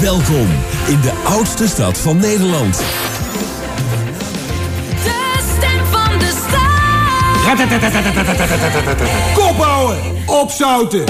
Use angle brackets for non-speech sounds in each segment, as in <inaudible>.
Welkom in de oudste stad van Nederland. De stem van de stad. Kop houden, opzouten.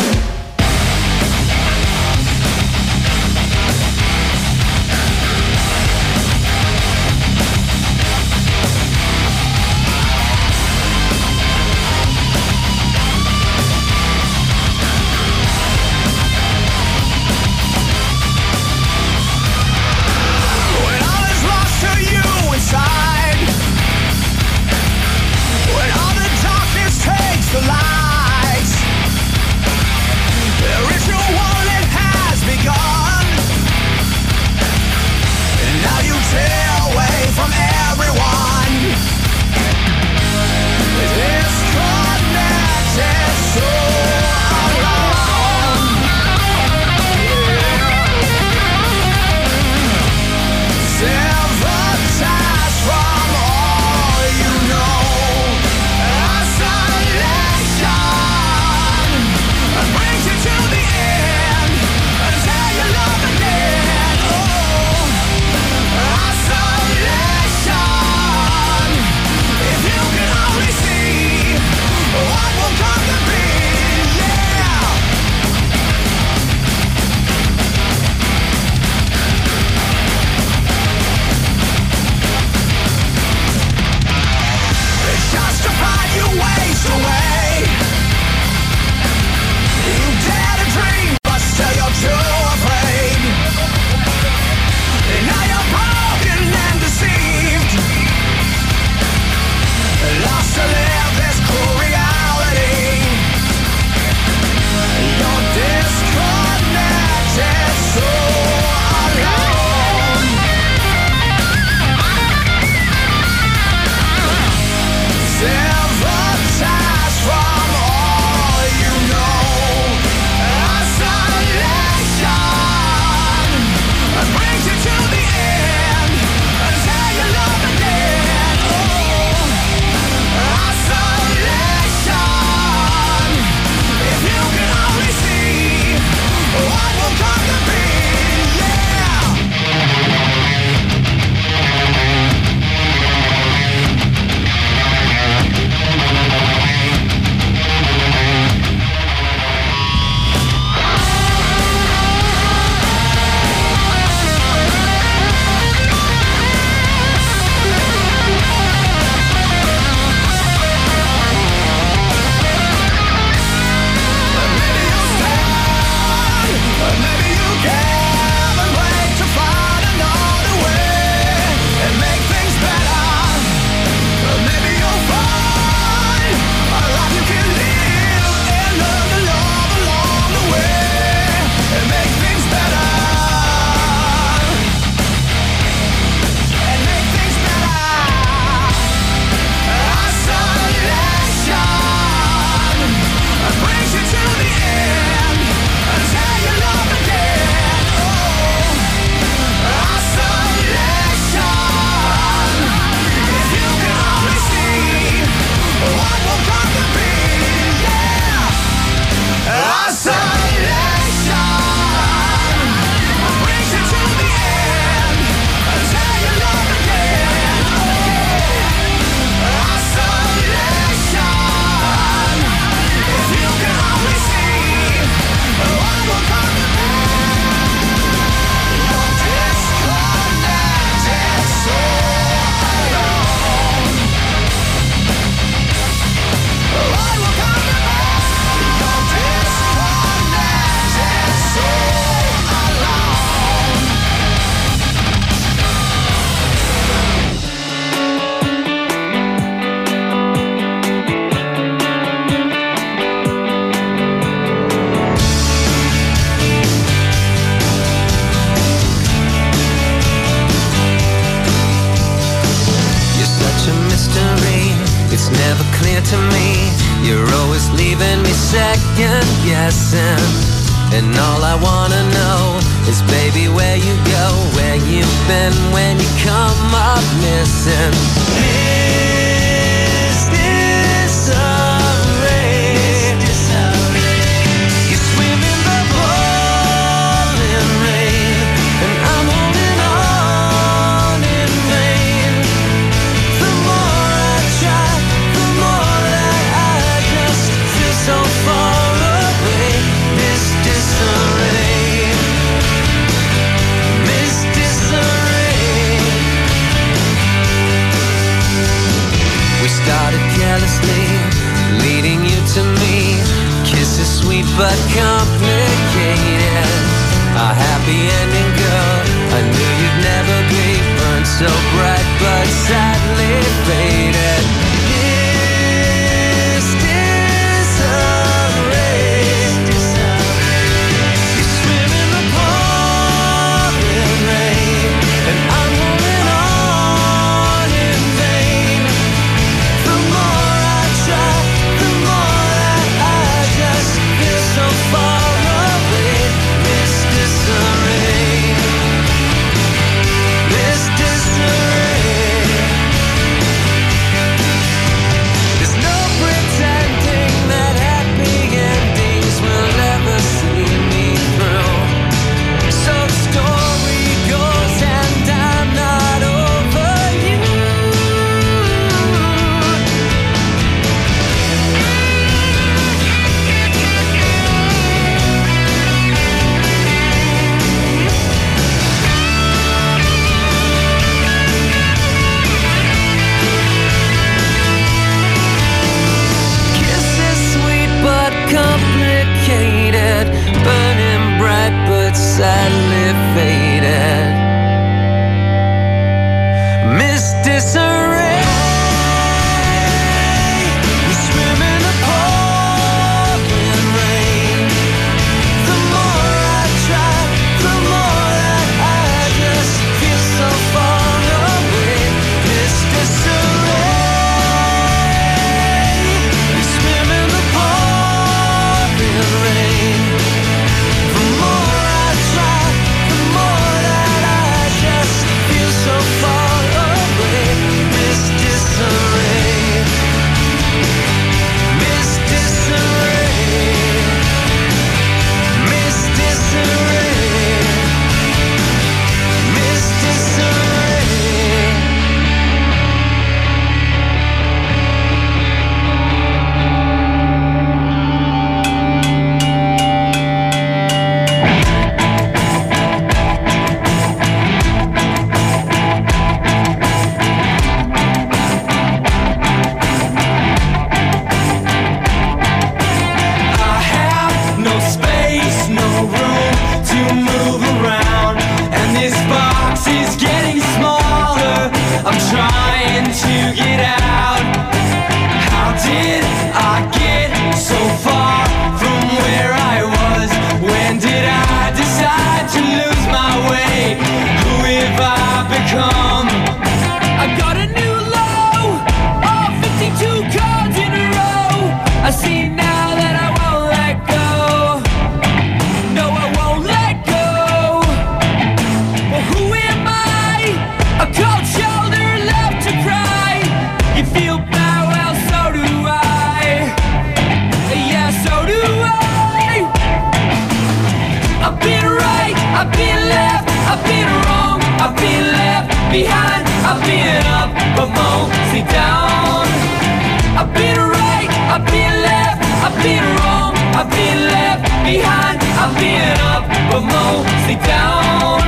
But mostly down.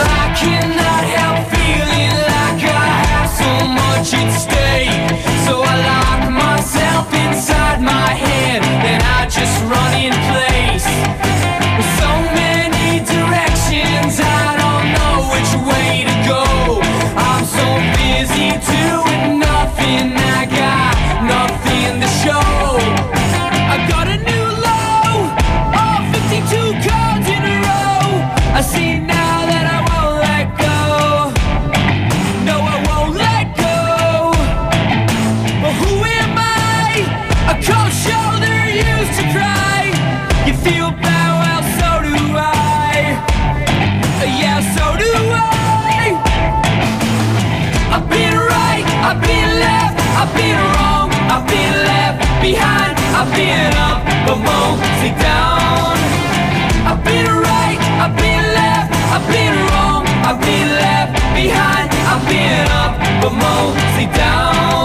I cannot been wrong, I've been left behind, I've been up, but mostly down.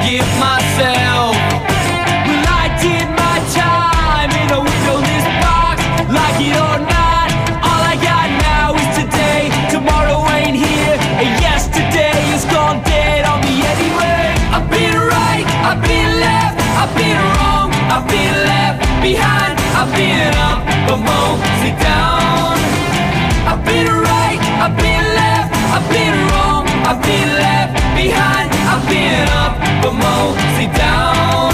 forgive myself. Well, I did my time in a windowless box, like it or not. All I got now is today. Tomorrow ain't here, and yesterday is gone dead on me anyway. I've been right, I've been left, I've been wrong, I've been left behind, I've been up, but mostly down. I've been right, I've been left, I've been wrong, I've been left behind. I've been up, but mostly down.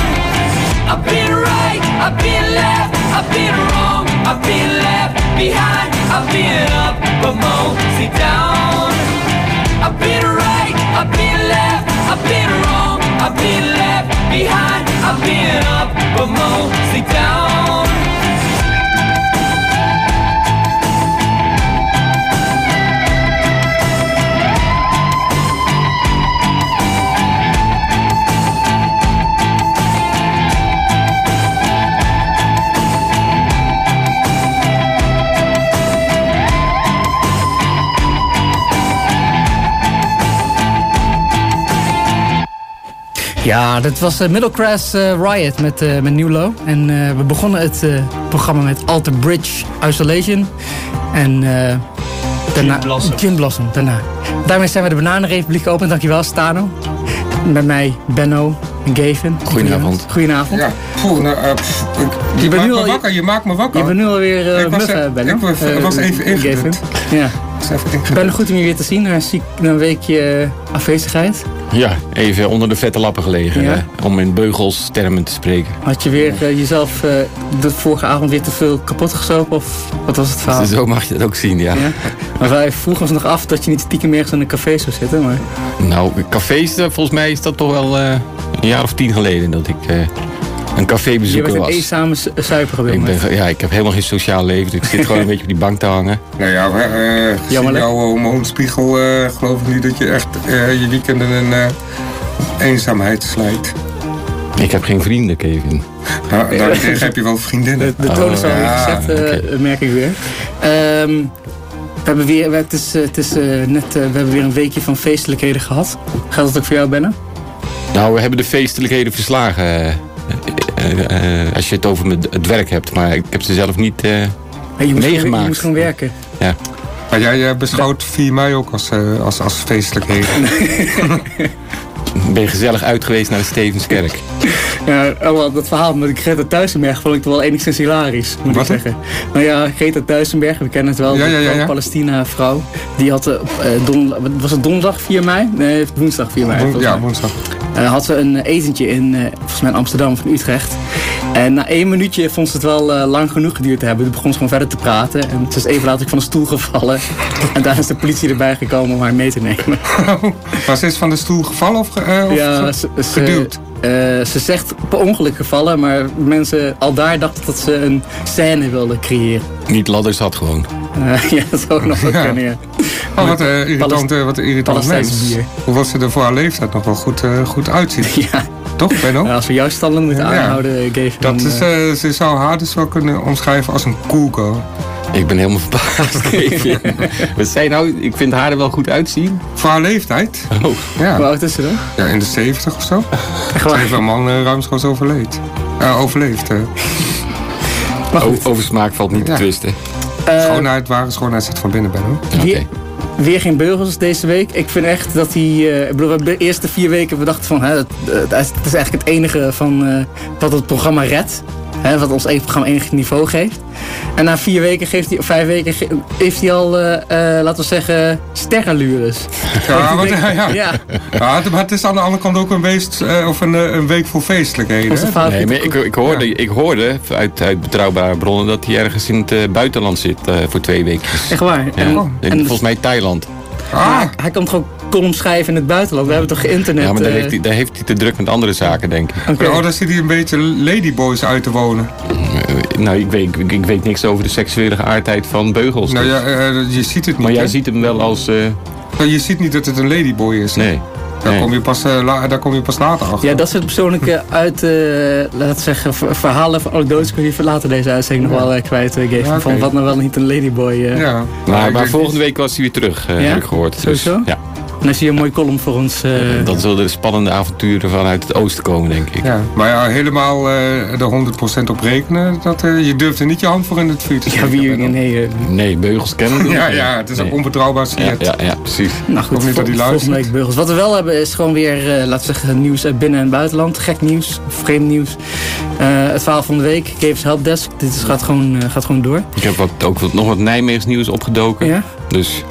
I've been right, I've been left, I've been wrong, I've been left behind, I've been up, but mostly down. I've been right, I've been left, I've been wrong, I've been left behind, I've been up, but mostly down. Ja, dat was uh, Middle Class eh, Riot met, uh, met New Low. En we begonnen het programma met Alter Bridge Isolation. En daarna... Blossom. Gin Blossom, daarna. Daarmee zijn we de Bananenrepubliek geopend. Dankjewel, Stano. Met mij, Benno en Gavin. Goedenavond. Goedenavond. Ja, poeh, nou, uh, pff, ik, je, Je bent maakt nu me al- wakker, je maakt me wakker. Je bent nu alweer uh, Ik was eh, Benno. ik was- Eh, was even Gavin. ingedrukt. Ja. Is even. Ben goed om je weer te zien. Na een, weekje eh, afwezigheid. Ja, even onder de vette lappen gelegen. Ja. eh, om in beugels termen te spreken. Had je weer eh, jezelf eh, de vorige avond weer te veel kapot gesopen? Of wat was het verhaal? Zo mag je het ook zien, ja. Ja? Maar wij vroegen ons nog af dat je niet stiekem ergens in een café zou zitten. Maar Nou, cafés, volgens mij is dat toch wel eh, een jaar of tien geleden dat ik eh, een je cafébezoeker bent een was. eenzame su- suiper geweest. Ja, ik heb helemaal geen sociaal leven, dus ik zit gewoon een <laughs> beetje op die bank te hangen. Nou ja, maar, eh jouw hormoonspiegel eh, geloof ik niet dat je echt eh, je weekenden in eh, eenzaamheid slijt. Ik heb geen vrienden, Kevin. <laughs> Nou, daarentegen heb je wel vriendinnen. De, de toon is Oh, alweer ja, gezet, eh, merk ik weer. Ehm, we hebben weer, we- het is, eh, het is eh, net, eh, we hebben weer een weekje van feestelijkheden gehad. Gaat dat ook voor jou, Benne? Nou, we hebben de feestelijkheden verslagen. Eh, eh, als je het over met het werk hebt, maar ik heb ze zelf niet. eh, je, moest gewoon, Meegemaakt. je moest gewoon werken. ja. Maar jij beschouwt 4 mei ook als, eh, als, als feestelijkheden. <laughs> <laughs> Ben gezellig uit geweest naar de Stevenskerk. Ja, oh, dat verhaal met Greta Thunberg vond ik toch wel enigszins hilarisch, moet Wat, ik zeggen. Nou ja, Greta Thunberg, we kennen het wel, Ja. Palestina-vrouw. Die had, eh, don, was het donderdag 4 mei? Nee, woensdag 4 mei. ja, woensdag. Eh, had ze een etentje in, volgens mij in Amsterdam van Utrecht. En na één minuutje vond ze het wel eh, lang genoeg geduurd te hebben. Toen begon ze gewoon verder te praten. En ze is even later van de stoel gevallen. <laughs> en daar is de politie erbij gekomen om haar mee te nemen. <laughs> Maar ze is van de stoel gevallen of, ge- eh, of ja, ge- ze, ze, geduwd? eh, ze zegt per ongeluk gevallen, maar mensen al daar dachten dat ze een scène wilden creëren. Niet ladders had gewoon. <laughs> Ja, dat zou ook nog wel Ja. kunnen, ja. Oh, wat, een irritant, wat een irritant mens. bier. Hoewel ze er voor haar leeftijd nog wel goed, goed uitziet. ja. Toch, Benno? Nou, als we jouw standen moeten Ja. aanhouden, eh, Gavin, Dat is, eh, eh, ze zou haar dus wel kunnen omschrijven als een cool girl. Ik ben helemaal verbaasd. <laughs> Kevin. Wat zei nou? Ik vind haar er wel goed uitzien. Voor haar leeftijd? Oh. hoe Ja, oud is ze dan? ja in de 70 of zo. Echt Ze heeft een man uh, ruimschoots overleed. Eh, overleefd. over smaak valt niet Ja. te twisten. eh, Schoonheid, ware schoonheid zit van binnen, Benno. Oké. Weer geen beugels deze week. Ik vind echt dat hij... eh, ik bedoel, de eerste vier weken we dachten van... Dat is eigenlijk het enige van, eh, wat het programma redt. Hè, wat ons eigen programma enig niveau geeft. En na vier weken, geeft hij, of vijf weken, heeft hij al, eh, eh, laten we zeggen, sterrenlures. Ja, <laughs> maar, ja, ja. ja. Ja, het- maar het is aan de andere kant ook een, weest, eh, of een, een week vol feestelijkheden. Nee, maar ik, ik, hoorde, ik hoorde uit, uit betrouwbare bronnen dat hij ergens in het buitenland zit eh, voor twee weken. Echt waar. Ja, En, in, en volgens mij Thailand. Ah, hij, toch ook column schrijven in het buitenland? We hebben toch internet? Ja, maar daar eh, heeft, hij, daar heeft hij te druk met andere zaken, denk ik. oh, daar zit hij een beetje ladyboys uit te wonen. Eh, nou, ik weet, ik, ik weet niks over de seksuele geaardheid van beugels. Nou dus. ja, eh, je ziet het niet. maar jij ziet hem wel als... eh, Nou, Je ziet niet dat het een ladyboy is. nee. Daar, Nee. kom je pas, la- daar kom je pas later achter. Ja, dat soort persoonlijke uit, eh laten we zeggen, ver- verhalen van anekdotes kun je voor later deze uitzending nog wel kwijt geven. Ja. Van wat nou wel niet een ladyboy. eh Ja. Maar, ik maar denk- volgende week was hij weer terug, eh, Ja? heb ik gehoord. Dus, Sowieso? ja. Dan zie je een mooie column voor ons. eh, Dan zullen de spannende avonturen vanuit het oosten komen, denk ik. Ja, maar ja, helemaal eh er 100% op rekenen, dat, eh, je durft er niet je hand voor in het vuur te ja, steken. wie, nee, eh, Nee, beugels kennen we <laughs> Ja, ja, het is Nee. ook onbetrouwbaar Ja, ja, ja, precies. nou goed, niet dat die vol- luistert. volgende week beugels. Wat we wel hebben is gewoon weer, eh, laten we zeggen, nieuws uit binnen- en buitenland. Gek nieuws, vreemd nieuws. Eh, het verhaal van de week, Games Helpdesk. Dit is, gaat, gewoon, gaat gewoon door. Ik heb wat, ook wat, nog wat Nijmeegs nieuws opgedoken. Ja? Dus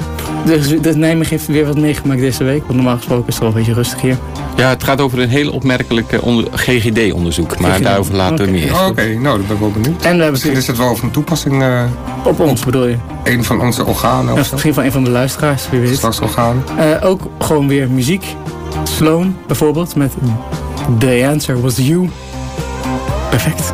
Dus de Nijmegen heeft weer wat meegemaakt deze week. Want normaal gesproken is het wel een beetje rustig hier. ja, het gaat over een heel opmerkelijke onder- GGD-onderzoek. Maar GGD, daarover later oké. meer. Oh, Oké, nou, dat ben ik wel benieuwd. En we hebben Misschien is het wel van toepassing, eh op ons bedoel je. een van onze organen Ja, of misschien van een van de luisteraars, wie weet. Straks orgaan. Eh, ook gewoon weer muziek. Sloan bijvoorbeeld met The Answer Was You. Perfect.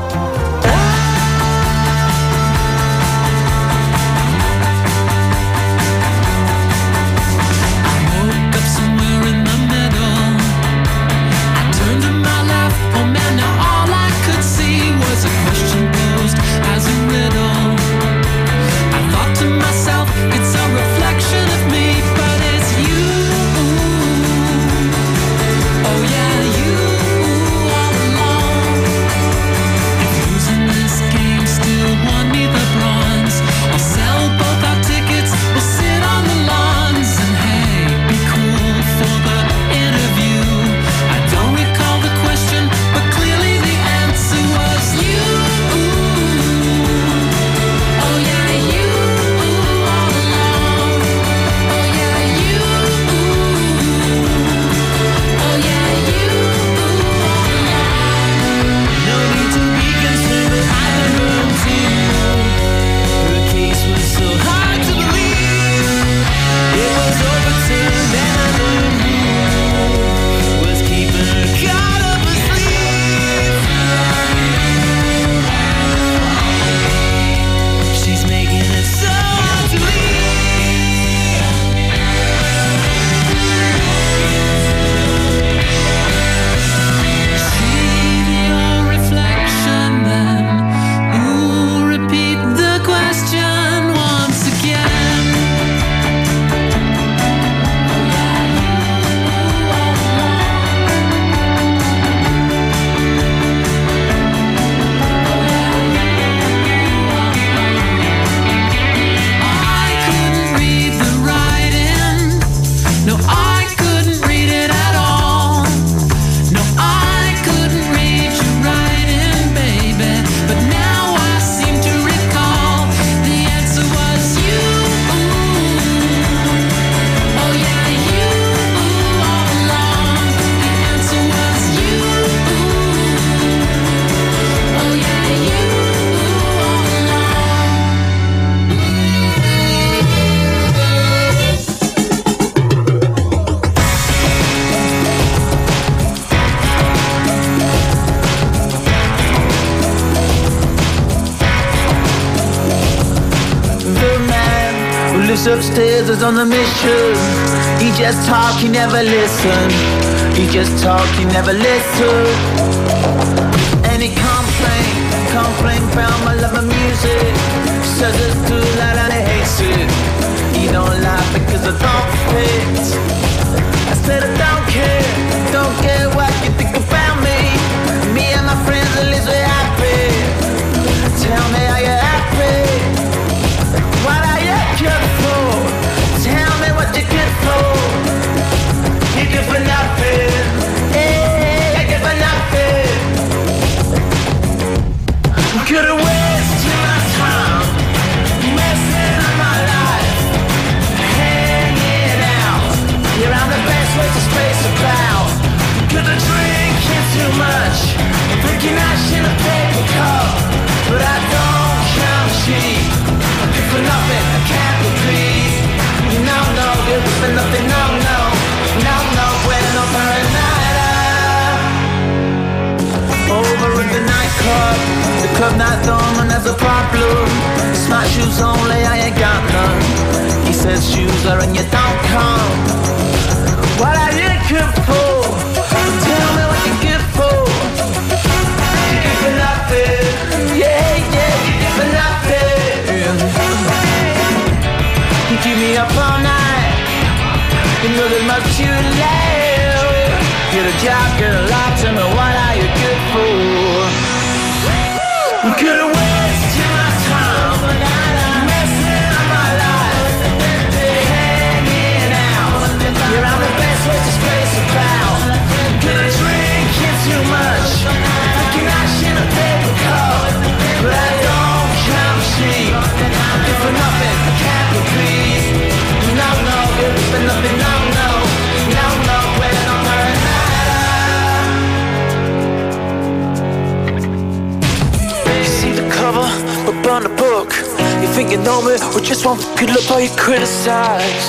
You you know me, or just one good look while you criticize.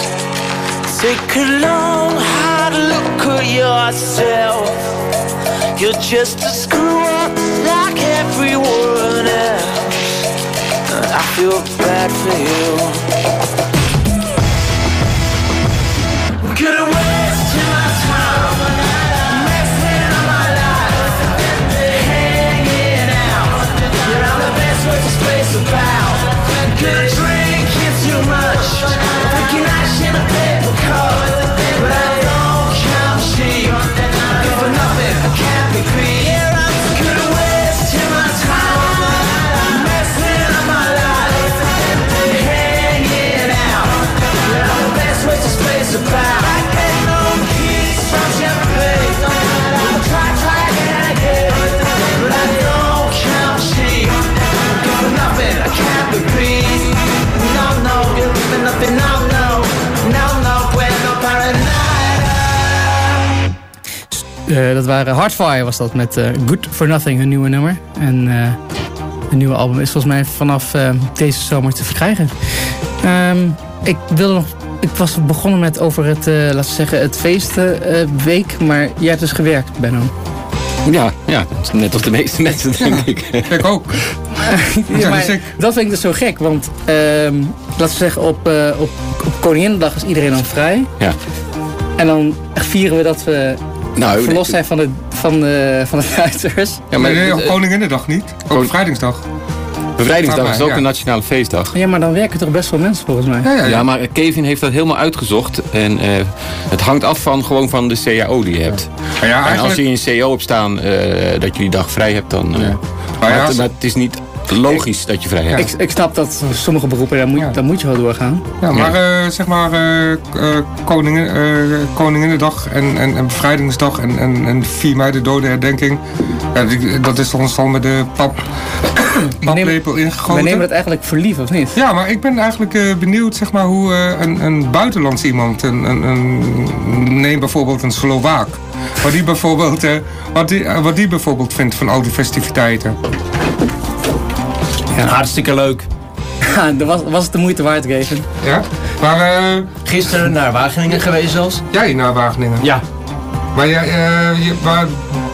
Take a long, hard look at yourself. You're just a screw up like everyone else. I feel bad for you. Could've wasted my time, messing up my life, hanging out. The best to. Good drink hits too much. Thinking I should in a paper cup. Eh, dat waren Hardfire was dat met eh, Good For Nothing, hun nieuwe nummer. En eh een nieuwe album is volgens mij vanaf deze zomer te verkrijgen. Ehm, ik wilde nog... Ik was begonnen met over het, laten we zeggen, het feestweek. maar jij hebt dus gewerkt, Benno. Ja, ja, net als de meeste mensen, denk ik. Ik ook. <laughs> Ja, maar dus ik- dat vind ik dus zo gek, want ehm, laten we zeggen, op, op, op Koninginnedag is iedereen dan vrij. Ja. En dan vieren we dat we Nou, verlost zijn van de, van de, van de <laughs> Duitsers. Ja, Maar nee, op eh, Koninginnedag niet. Ook Bevrijdingsdag. bevrijdingsdag is ook ja. een nationale feestdag. Ja, maar dan werken toch best wel mensen volgens mij. Ja, ja, ja. Ja, maar Kevin heeft dat helemaal uitgezocht. En eh, het hangt af van gewoon van de CAO die je hebt. En als je in een CAO hebt staan eh, dat je die dag vrij hebt, dan... eh, Maar maar, ja, het, als- maar het is niet logisch dat je vrij hebt. Ik, ik snap dat sommige beroepen, daar moet, Ja. daar moet je wel doorgaan. Ja, maar eh, zeg maar eh, k- eh, Koningen, eh, Koninginnedag en, en, en Bevrijdingsdag en, en, en 4 mei de dodenherdenking. Ja, die- dat is ons al met de pap, paplepel We ingegoten. nemen het eigenlijk voor lief, of niet? Ja, maar ik ben eigenlijk eh, benieuwd zeg maar, hoe eh, een, een buitenlands iemand, een, een, een, neem bijvoorbeeld een Slovaak, wat die bijvoorbeeld, wat die, wat die bijvoorbeeld vindt van al die festiviteiten. Hartstikke leuk. Ja, dat was, was het de moeite waard, Kevin? Ja? Maar eh, Gisteren naar Wageningen geweest zelfs. jij naar Wageningen? Ja. Maar, jij, eh, je, maar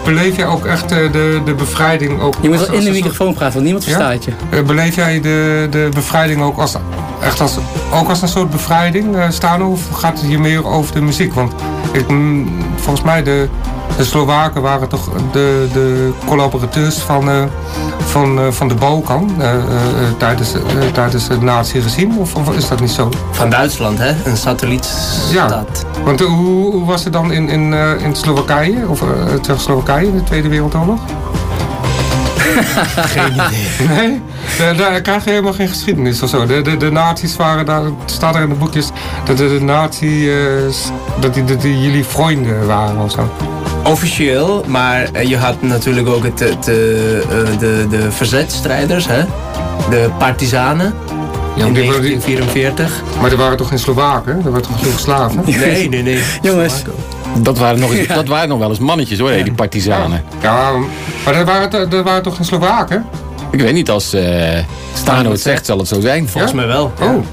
beleef jij ook echt eh, de, de bevrijding ook Je moet als- wel in de microfoon praten, want niemand Ja? verstaat je. Eh, beleef jij de, de bevrijding ook als, echt als, ook als een soort bevrijding eh, staan? Of gaat het hier meer over de muziek? Want ik, mm, volgens mij de, de Slowaken waren toch de, de collaborateurs van, eh, van, eh, van de Balkan eh, tijdens, tijdens het nazi-regime? Of, of is dat niet zo? Van Duitsland, hè? Een satellietstad. Want eh, hoe, hoe was het dan in, in, eh, in Slowakije? Of uh, Tsjechoslowakije in de Tweede Wereldoorlog? <laughs> Geen idee. Nee, daar, daar krijg je helemaal geen geschiedenis of zo. De, de, de nazi's waren daar, het staat er in de boekjes, dat de, de nazi's, dat die, dat die jullie vrienden waren of zo. Officieel, maar eh, je had natuurlijk ook het, het, eh, eh, de, de verzetstrijders, hè? De partizanen Ja, in maar, die, waren- die- 1944. maar er waren toch geen Slowaken? Er waren toch Joegoslaven? Nee, nee, nee. Jongens, Dat waren, nog, eens- dat waren nog wel eens mannetjes hoor, die partizanen. Ja, maar er waren, er waren toch geen Slowaken? Ik weet niet, als eh Stano het zegt, zal het zo zijn. Volgens mij wel. Oh,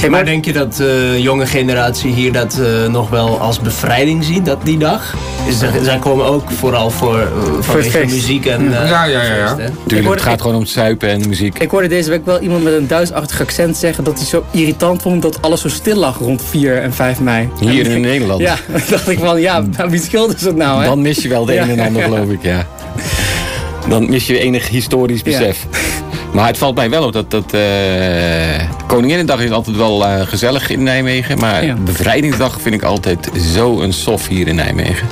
Hey, maar denk je dat de jonge generatie hier dat eh, nog wel als bevrijding ziet, dat die dag? Is er- zij komen ook vooral voor, eh, vanwege feest. muziek en eh, Ja, ja, ja, ja. Tuurlijk, hoorde- het gaat gewoon om zuipen en muziek. ik hoorde deze week wel iemand met een Duitsachtig accent zeggen dat hij zo irritant vond dat alles zo stil lag rond 4 en 5 mei. Hier in ik- Nederland. Ja, <laughs> dan dacht ik van, ja, wie scheelt is het nou, hè? Dan mis je wel de Ja. een en ander, geloof ik, ja. <laughs> Dan mis je enig historisch besef. <laughs> Maar het valt mij wel op dat, dat eh Koninginnedag is altijd wel eh, gezellig in Nijmegen. Maar Ja. Bevrijdingsdag vind ik altijd zo een sof hier in Nijmegen.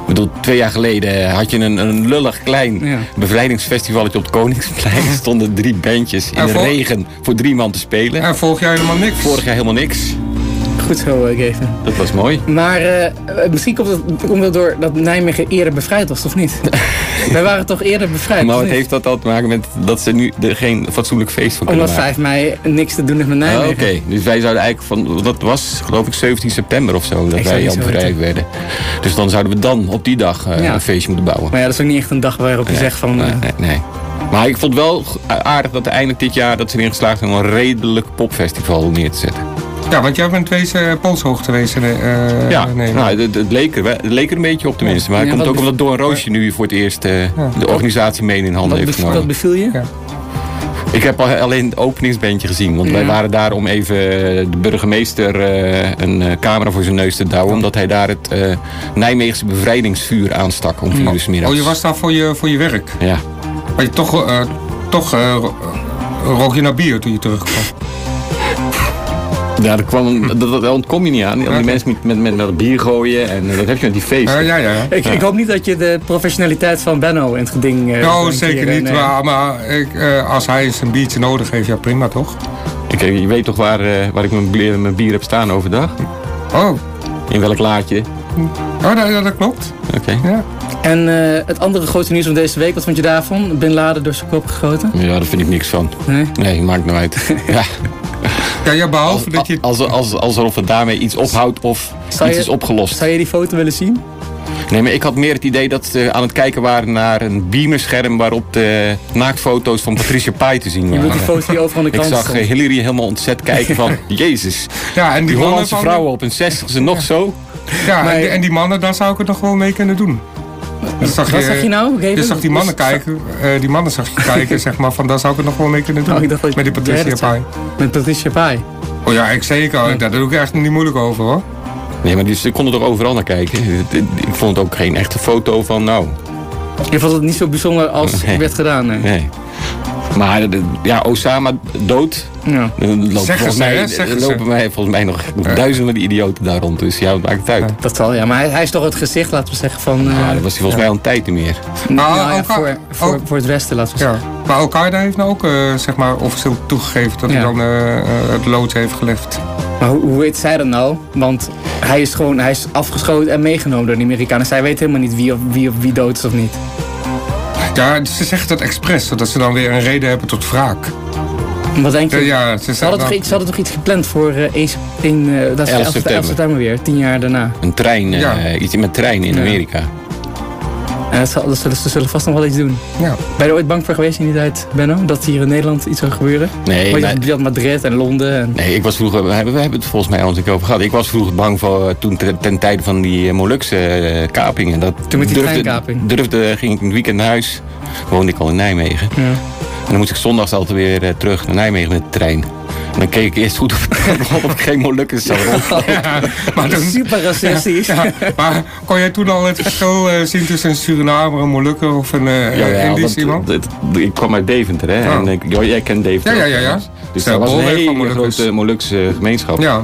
Ik bedoel, twee jaar geleden had je een, een lullig klein Ja. bevrijdingsfestivaletje op het Koningsplein. <laughs> Er stonden drie bandjes in de regen voor drie man te spelen. en volg jij helemaal niks? Vorig jaar helemaal niks. Goed zo, eh. Dat was mooi. Maar eh, eh, misschien komt het, komt het door dat Nijmegen eerder bevrijd was, of niet? <laughs> Wij waren toch eerder bevrijd, Maar wat heeft dat al te maken met dat ze nu er geen fatsoenlijk feest van kunnen Omdat maken? 5 mei niks te doen heeft met Ah, Nijmegen. Oké, dus wij zouden eigenlijk van, dat was geloof ik 17 september of zo, dat Ik wij al bevrijd werden. Dus dan zouden we dan op die dag Ja. een feestje moeten bouwen. Maar ja, dat is ook niet echt een dag waarop je Nee, zegt van... nee, nee, nee. Maar ik vond wel aardig dat eindelijk dit jaar dat ze erin geslaagd zijn om een redelijk popfestival neer te zetten. Ja, want jij bent wezen Poolshoogte geweest. eh ja, nee. nou, het, het leek er, het leek er een beetje op tenminste. Maar het Ja, komt ook omdat Doorn Roosje nu voor het eerst eh, de organisatie mee in handen Wat, heeft genomen. wat beviel je? Ja. Ik heb al- alleen het openingsbandje gezien. Want wij waren daar om even eh, de burgemeester eh, een eh, camera voor zijn neus te douwen. Omdat hij daar het eh, Nijmeegse bevrijdingsvuur aanstak om vier uur 's middags. Oh, je was daar voor je, voor je werk. Ja. Maar je toch, eh, toch eh, ro- rook je naar bier toen je terugkwam. Ja, dat, kwam, dat, dat, daar ontkom je niet aan. Al die mensen met, met, met, met bier gooien. En eh, dat heb je met die feesten. Eh, ja, ja. ja. Ik, ik hoop niet dat je de professionaliteit van Benno in het geding... eh, Nou, zeker niet. nee. Maar, maar ik, eh, als hij eens een biertje nodig heeft, ja prima toch? Ik, je weet toch waar, eh, waar ik mijn bier, mijn bier heb staan overdag? Oh, In welk laadje? oh dat, ja, dat klopt. Oké. Ja. En eh, het andere grote nieuws van deze week, wat vond je daarvan? Bin Laden door zijn kop geschoten? Ja, daar vind ik niks van. Nee? Nee, maakt nou uit. <laughs> ja. Ja, ja, behalve dat je... Als, als, alsof het daarmee iets ophoudt of Zou iets je- is opgelost. Zou je die foto willen zien? Nee, maar ik had meer het idee dat ze aan het kijken waren naar een beamerscherm waarop de naaktfoto's van Patricia Pai te zien Je bedoelt die waren. foto die overal aan de Ik krant zag stond. eh, Hillary helemaal ontzet kijken van, <laughs> jezus, Ja, en die Hollandse vrouwen op hun zestigste nog zo. Ja, Maar- en, die, en die mannen, daar zou ik het nog wel mee kunnen doen. Dat zag Wat zag je nou? Geven? Je zag die mannen kijken, eh, die mannen zag je <laughs> kijken, zeg maar, van daar zou ik het nog wel mee kunnen doen. Oh, ik dacht dat je- Met die Patricia dat. Pai. Met Patricia Pai. Oh ja, ik zeker. Daar doe ik echt niet moeilijk over hoor. Nee, maar die, ze konden er overal naar kijken. Ik vond het ook geen echte foto van, nou, Je vond het niet zo bijzonder als Nee. werd gedaan, nee. nee. Maar de- ja, Osama dood. Ja. Er lopen, Zeggen volgens ze, mij, er ze. lopen mij volgens mij nog duizenden idioten daar rond. Dus ja, wat maakt het uit? Dat zal, ja. Maar hij, hij is toch het gezicht, laten we zeggen, van... eh, Ja, dat was hij volgens mij al een tijd niet meer. nou, ja, ook al- voor, voor, voor het Westen, laten we zeggen. Ja. Maar Al-Qaeda heeft nou ook, eh, zeg maar, officieel toegegeven dat Ja. hij dan eh, eh, het lood heeft gelegd. Maar hoe, hoe weet zij dat nou? Want hij is gewoon hij is afgeschoten en meegenomen door de Amerikanen. Zij weet helemaal niet wie, of, wie, of wie dood is of niet. Ja, ze zeggen dat expres, zodat ze dan weer een reden hebben tot wraak. Wat denk je? Ja, ja, ze Ze hadden, toch, iets- ze hadden toch iets gepland voor eh 1, eh, dat is 11 11 september. september weer, tien jaar daarna. Een trein, eh, Ja. iets met trein in Ja. Amerika. En ze zullen vast nog wel iets doen. Ja. Ben je er ooit bang voor geweest in die tijd, Benno? Dat hier in Nederland iets zou gebeuren? Nee, Maar je nee. had- Madrid en Londen. En... Nee, ik was vroeger, we hebben, we hebben het volgens mij al eens een keer over gehad. Ik was vroeger bang voor, eh, toen ten, ten tijde van die eh, Molukse eh, kapingen. Dat Toen met die durfde, treinkaping. Durfde, ging ik een weekend naar huis. Woonde ik al in Nijmegen. Ja. En dan moest ik zondags altijd weer terug naar Nijmegen met de trein. En dan keek ik eerst goed of, <laughs> of ik geen Molukkers zou. <laughs> Maar dan, Super racistisch. ja, maar kon jij toen al het verschil eh, zien tussen een Surinamer, een Molukker of een eh Ja, ja, Indisch iemand? ik kwam uit Deventer, hè. Oh. En ik, joh, jij kent Deventer Ja, ja, ja, ja. Dus dat was een hele grote Molukse gemeenschap. Ja,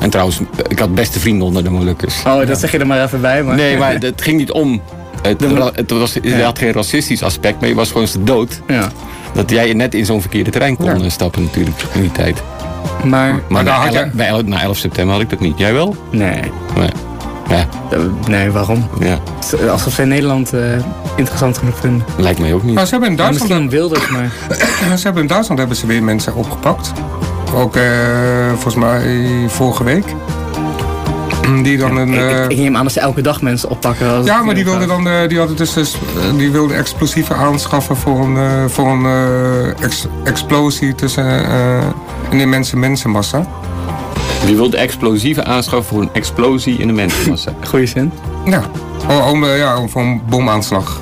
En trouwens, ik had beste vrienden onder de Molukkers. Oh, dat zeg je er maar even bij. Maar... Nee, maar het ging niet om. Het, het, was, het had geen racistisch aspect, maar je was gewoon dood. Ja. Dat jij net in zo'n verkeerde trein kon Ja. eh, stappen natuurlijk in die tijd. Maar, Maar daar na, had el- je- bij na 11 september had ik dat niet. Jij wel? nee. Nee. Ja, Nee, waarom? ja. Alsof zij Nederland eh, interessant genoeg vinden. lijkt mij ook niet. maar ze hebben in Ja, Duitsland, misschien Wilders, maar... <coughs> ze hebben in Duitsland hebben ze weer mensen opgepakt. Ook eh, volgens mij vorige week. Die dan een... ik, eh, ik, ik neem aan dat ze elke dag mensen oppakken. als ja, maar die wilden gaat. dan eh, die hadden dus, dus eh, die wilden explosieven aanschaffen voor een, voor een eh, ex- explosie tussen eh, een immense mensenmassa. Wie wil de explosieven aanschaffen voor een explosie in de mensenmassa? <laughs> Goeie zin. Ja, om, om, ja, voor een bomaanslag.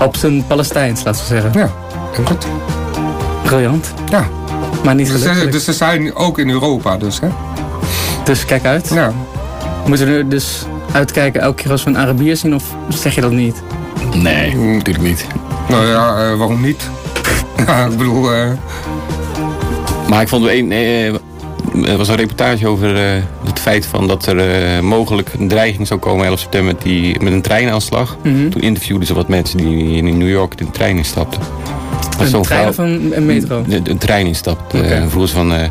Op zijn Palestijns, laten we zeggen. Ja, denk het. Briljant. Ja. Maar niet Dus, Dus, dus ze zijn ook in Europa, dus hè? Kijk uit. Ja. Moeten we er dus uitkijken elke keer als we een Arabier zien? Of zeg je dat niet? Nee, natuurlijk niet. Nou ja, eh, waarom niet? <laughs> ja, ik bedoel, eh, Maar ik vond er een. eh, er was een reportage over eh, het feit van dat er eh, mogelijk een dreiging zou komen 11 september met, die, met een treinaanslag. Mhm. Toen interviewden ze wat mensen die in New York de trein instapten. Een trein of een, een metro? De, de trein instapt. Oké. Eh, vroegen ze van, eh,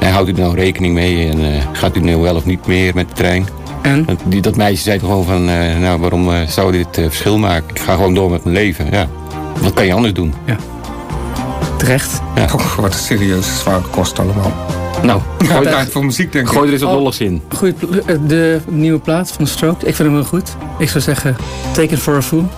nee, houdt u er nou rekening mee en eh, gaat u nu wel of niet meer met de trein? En? Dat, die, dat meisje zei toch gewoon van, eh, nou waarom eh, zou dit eh, verschil maken? Ik ga gewoon door met mijn leven. Ja. Wat kan je anders doen? Terecht. toch wat een serieuze zware kost allemaal. Nou, <laughs> Ja, gooi, tijd voor muziek denk ik. gooi er eens wat Oh. lolligs in. Goeie, de nieuwe plaat van The Strokes. Ik vind hem heel goed. Ik zou zeggen, take it for a fool.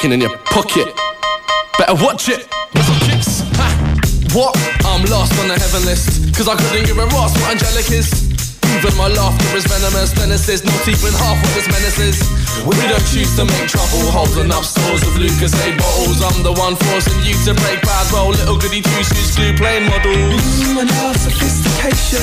Lurking in your pocket. Better watch it. What? I'm lost on the heaven list. Cause I couldn't give a Ross what angelic is. Even my laughter is venomous menaces, not even half what this menace is. We don't choose to make trouble, holding up stores of Lucas A bottles. I'm the one forcing you to break bad roll, little goody two shoes, glue plain models.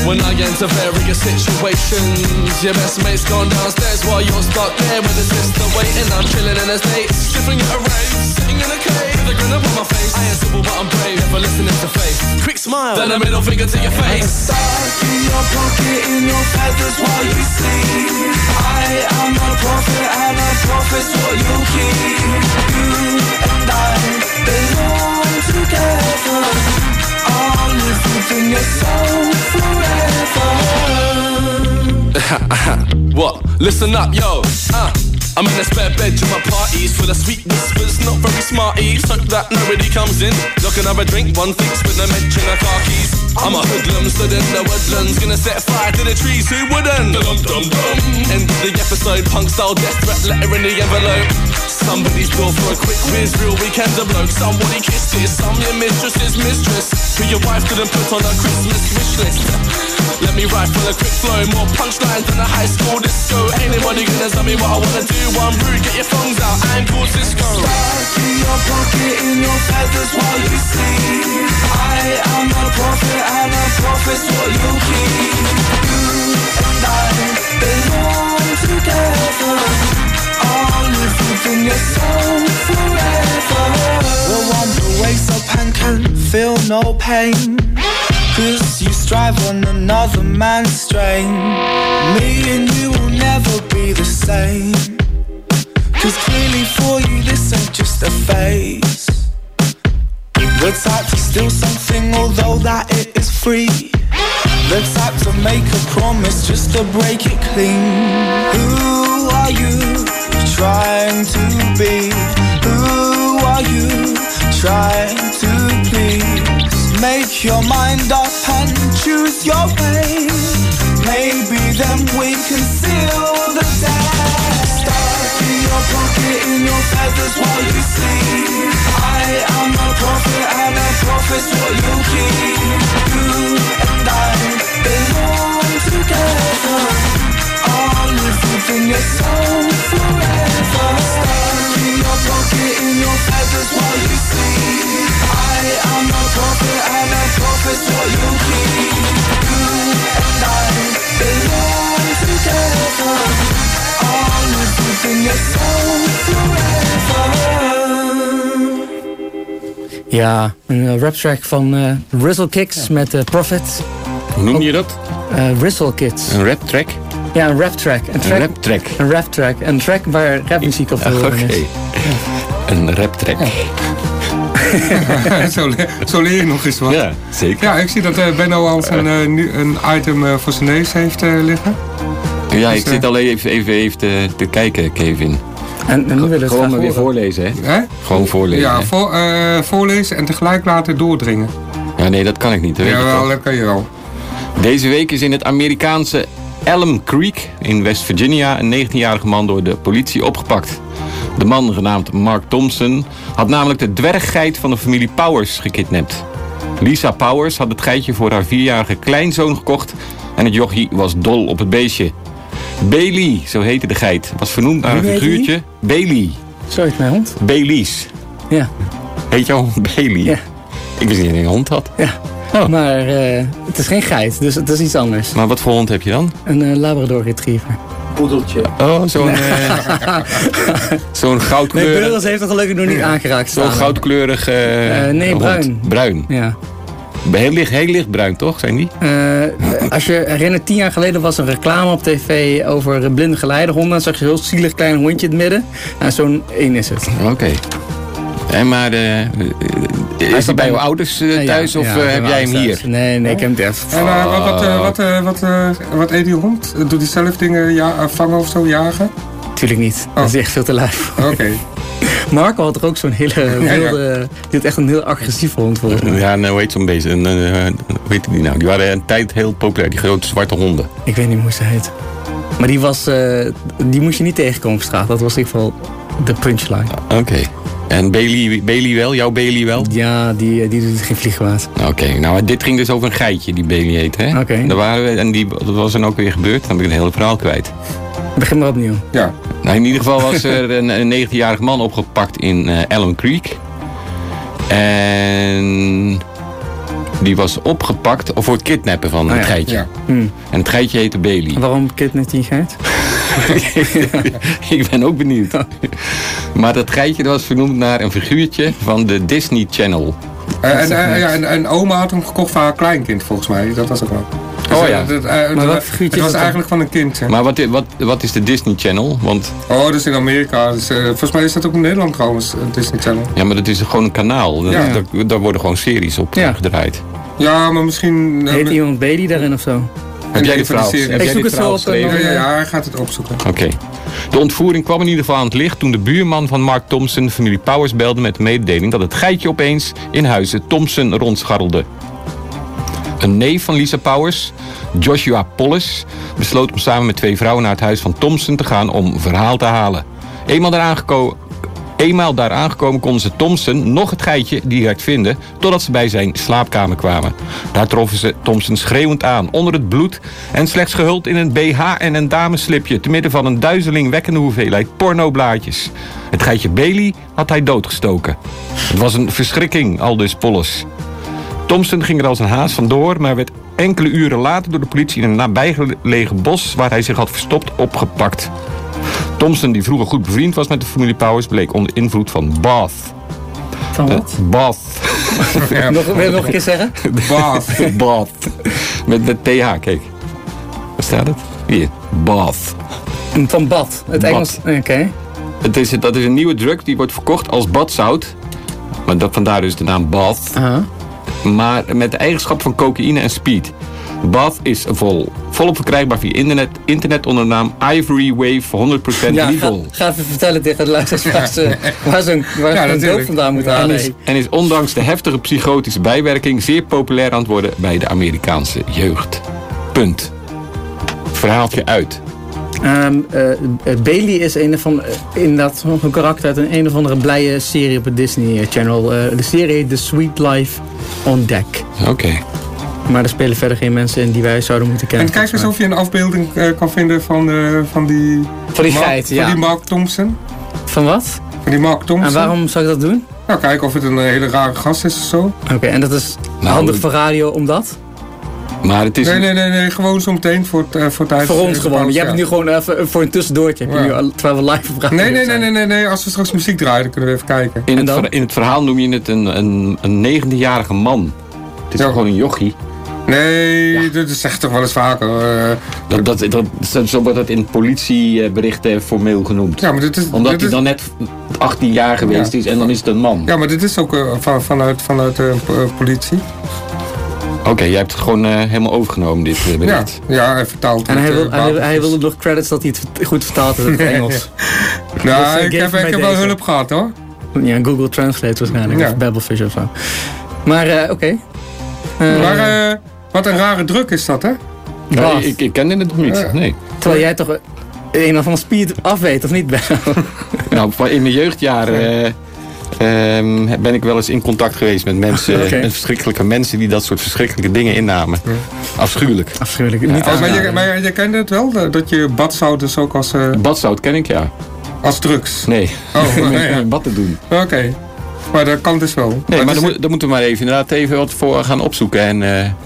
And our sophistication. When I enter various situations, your best mate's gone downstairs while you're stuck there with the sister waiting. I'm chilling in the states, stripping at a rave, sitting in a cave with a grin upon my face. I ain't simple, but I'm brave, never listening to faith. Quick smile, then a middle finger to your face. in your pocket, in your feathers while you sleep. I am a prophet and a prophet's what you keep. You and I belong together. I'll live within your soul forever. what? Listen up, yo. Uh. I'm in a spare bedroom at parties full of sweet whispers, not very smarty. So that nobody comes in. Looking Look another drink, one thinks with no mention of car keys. I'm a hoodlum, stood in the woodlands, gonna set fire to the trees. Who wouldn't? Dum dum dum. End of the episode, punk style death threat letter in the envelope. Somebody's door for a quick whiz, real weekend of bloke. Somebody kissed it, some your mistress's mistress. Who your wife didn't put on her Christmas wish list. Let me rifle a quick flow, more punchlines than a high school disco. Ain't anybody gonna tell me what I wanna do? One rude, get your phones out, I'm called Cisco. in your pocket, in your feathers while you sleep. I am a prophet and a prophet's what you keep. You and I belong together. I'll live within your soul forever. The one who wakes up and can feel no pain. Cause you strive on another man's strain. Me and you will never be the same. Cause clearly for you this ain't just a phase The type to steal something although that it is free The type to make a promise just to break it clean Who are you trying to be? Who are you trying to please? Make your mind up and choose your way. Maybe then we can seal the day Stuck in your pocket, in your feathers while you sleep I am a prophet and a prophet's what you keep. You and I belong together. I'll live within your soul forever. Stuck in your pocket, in your feathers sleep I am a prophet and a prophet's what you keep You and I belong together I'll live within your soul forever Ja, een eh, rap track van eh Rizzle Kicks met eh, Prophet. Hoe noem je dat? Eh Rizzle Kids. Een rap track? Ja, een rap track. Een, track, rap track. Een rap track. Een track waar rapmuziek op te Oké. horen is. Een rap track. <laughs> zo, le- zo leer je nog eens wat. Ja, zeker. Ja, ik zie dat eh, Benno al een, eh, nu een item eh, voor zijn neus heeft eh, liggen. Ja, Dus, ik zit al even, even, even te, te kijken, Kevin. En, en nu willen we Gewoon maar weer voorlezen, hè? Hè? Gewoon voorlezen. Ja, voor, eh, voorlezen en tegelijk laten doordringen. Ja, nee, dat kan ik niet. Jawel, toch? dat kan je wel. Deze week is in het Amerikaanse Elm Creek in West Virginia een 19-jarige man door de politie opgepakt. De man, genaamd Mark Thompson, had namelijk de dwerggeit van de familie Powers gekidnapt. Lisa Powers had het geitje voor haar vierjarige kleinzoon gekocht en het jochie was dol op het beestje. Bailey, zo heette de geit, was vernoemd naar een figuurtje. Bailey. Zo heet mijn hond. Bailey's. Ja. Heet jouw hond Bailey? Ja. Ik wist niet dat je een hond had. Ja. Oh. Maar eh, het is geen geit, dus het is iets anders. Maar wat voor hond heb je dan? Een eh, Labrador Retriever. Poedeltje. Oh, <laughs> zo'n eh, zo'n Nee, goudkleurig... Beurels heeft het gelukkig nog niet aangeraakt. Zo'n goudkleurig Eh, nee, hond. bruin. Bruin. Ja. Heel licht, heel lichtbruin, toch? Zijn die? Als je herinnert, tien jaar geleden was een reclame op tv over blinde geleidehonden. Dan zag je een heel zielig klein hondje in het midden. Nou, zo'n één is het. Oké. En maar eh, eh, is hij bij jouw ouders eh, thuis ja, of ja, heb jij hem hier? thuis. Nee, nee, ik heb hem echt. En wat, wat, wat, wat, wat eet die hond? Doet hij zelf dingen ja, vangen of zo, jagen? Natuurlijk niet. Dat is echt veel te lui. voor. Oké. <laughs> Marco had er ook zo'n hele ja. wilde... Die had echt een heel agressieve hond volgens mij. Ja, nou, heet zo'n beest? Eh, hoe heet die nou? Die waren een tijd heel populair, die grote zwarte honden. Ik weet niet hoe ze heet. Maar die, was, eh, die moest je niet tegenkomen op straat. Dat was in ieder geval de punchline. Oké. En Bailey, Bailey wel? Jouw Bailey wel? Ja, die, eh, die doet geen vliegwaard. Oké, nou dit ging dus over een geitje die Bailey heet, hè? Oké. Daar waren we, en die, dat was dan ook weer gebeurd. Dan ben ik het hele verhaal kwijt. Begin maar opnieuw. Ja. Nou, in ieder geval was er een, een 19-jarige man opgepakt in eh Allen Creek. En die was opgepakt voor het kidnappen van Ah, het ja. geitje. Ja. Hmm. En het geitje heette Bailey. En waarom kidnapt die geit? <laughs> ik ben ook benieuwd. maar dat geitje dat was vernoemd naar een figuurtje van de Disney Channel. Eh, en, eh, ja, en, en oma had hem gekocht van haar kleinkind volgens mij. Dat was ook wel. Dus, Oh eh, ja. dat, eh, wat figuurtje het was eigenlijk van een kind. hè. Maar wat, wat, wat is de Disney Channel? Want Oh, dat is in Amerika. Dus, eh, volgens mij is dat ook in Nederland trouwens, eh, Disney Channel. ja, maar dat is gewoon een kanaal. Ja. Daar, daar worden gewoon series op Ja. gedraaid. Ja, maar misschien... Heet iemand Bailey daarin of zo? Heb jij dit verhaal? Heb Ik jij zoek dit het verhaal op en geschreven? Ja, hij gaat het opzoeken. Oké. De ontvoering kwam in ieder geval aan het licht toen de buurman van Mark Thompson de familie Powers belde met de mededeling dat het geitje opeens in huizen Thompson rondscharrelde. Een neef van Lisa Powers, Joshua Pollis, besloot om samen met twee vrouwen naar het huis van Thompson te gaan om verhaal te halen. Eenmaal daar aangeko- Eenmaal daar aangekomen konden ze Thompson nog het geitje direct vinden... totdat ze bij zijn slaapkamer kwamen. Daar troffen ze Thompson schreeuwend aan, onder het bloed... en slechts gehuld in een BH en een dameslipje... te midden van een duizelingwekkende hoeveelheid pornoblaadjes. Het geitje Bailey had hij doodgestoken. Het was een verschrikking, aldus Polles. Thompson ging er als een haas vandoor... maar werd enkele uren later door de politie in een nabijgelegen bos... waar hij zich had verstopt, opgepakt. Thompson, die vroeger goed bevriend was met de familie Powers... bleek onder invloed van bath. Van Eh, wat? bath. <laughs> Nog, wil je nog een keer zeggen? <laughs> Bath. bath. Met, met TH, kijk. Waar staat het? Hier. Bath. Van bad. Het Bad. Engels. Oké. Het is, dat is een nieuwe drug die wordt verkocht als badzout. Maar dat, vandaar dus de naam bath. Maar met de eigenschap van cocaïne en speed. Bath is vol, volop verkrijgbaar via internet, internet onder de naam Ivory Wave 100% Ja, ga, legal. ga even vertellen tegen de luisteraars waar ze, waar een, Ja, doop vandaan moeten En halen. is, en is ondanks de heftige psychotische bijwerking zeer populair aan het worden bij de Amerikaanse jeugd. Punt. Verhaaltje uit. Ehm, eh, eh, Bailey is een van, eh, inderdaad een karakter uit een, een of andere blije serie op het Disney Channel. De serie heet The Sweet Life on Deck. Oké. Maar er spelen verder geen mensen in die wij zouden moeten kennen. En kijk eens of je een afbeelding eh, kan vinden van, eh, van die... Van die Mark- geit, Van ja. die Mark Thompson. Van wat? Van die Mark Thompson. En waarom zou ik dat doen? Nou, kijk of het een hele rare gast is of zo. Oké, en dat is Nou, handig voor radio omdat? Maar het is... Nee, nee, nee, nee, gewoon zo meteen voor, het, eh, voor. Voor ons eh, gewoon. Je hebt het nu gewoon even voor een tussendoortje. Heb je Ja. nu, al- terwijl we live op radio Nee, nee, nee, nee, nee, nee, als we straks muziek draaien, dan kunnen we even kijken. In En het, ver- in het verhaal noem je het een, een, een 19-jarige man. Het is Ja. gewoon een jochie. Nee, dat is echt toch wel eens vaker. eh. Dat, dat, dat, zo wordt het in politieberichten formeel genoemd. ja, maar dit is... Omdat dit hij is- dan net 18 jaar geweest Ja. is en dan is het een man. Ja, maar dit is ook eh, van, vanuit, vanuit de politie. Oké, jij hebt het gewoon eh, helemaal overgenomen, dit eh, Ja, bericht. ja, hij vertaalt En het, hij, eh, wil, hij, hij wilde nog credits dat hij het goed vertaald heeft in het <laughs> Engels. Nou, Dus, eh, ik heb, ik heb wel hulp gehad hoor. Ja, Google Translate waarschijnlijk. Ja. Of Babelfish of zo. Maar eh, oké. Eh, Maar eh, wat een rare druk is dat, hè? Ja, Bas, ik, ik kende het nog niet. Nee. terwijl jij toch een of andere speed af weet, of niet? Ben? <laughs> Nou, van- in mijn jeugdjaren eh, ehm, ben ik wel eens in contact geweest met mensen, <laughs> met verschrikkelijke mensen die dat soort verschrikkelijke dingen innamen. Afschuwelijk. Afschuwelijk. Niet Oh, maar, je, maar je kende het wel, dat- je badzout dus ook als, eh, Badzout ken ik, ja. als drugs. Nee, Oh, <laughs> nee, in bad te doen. Oké. Maar dat kan dus wel. Nee, maar is- moet, daar moeten we maar even inderdaad even wat voor gaan opzoeken. En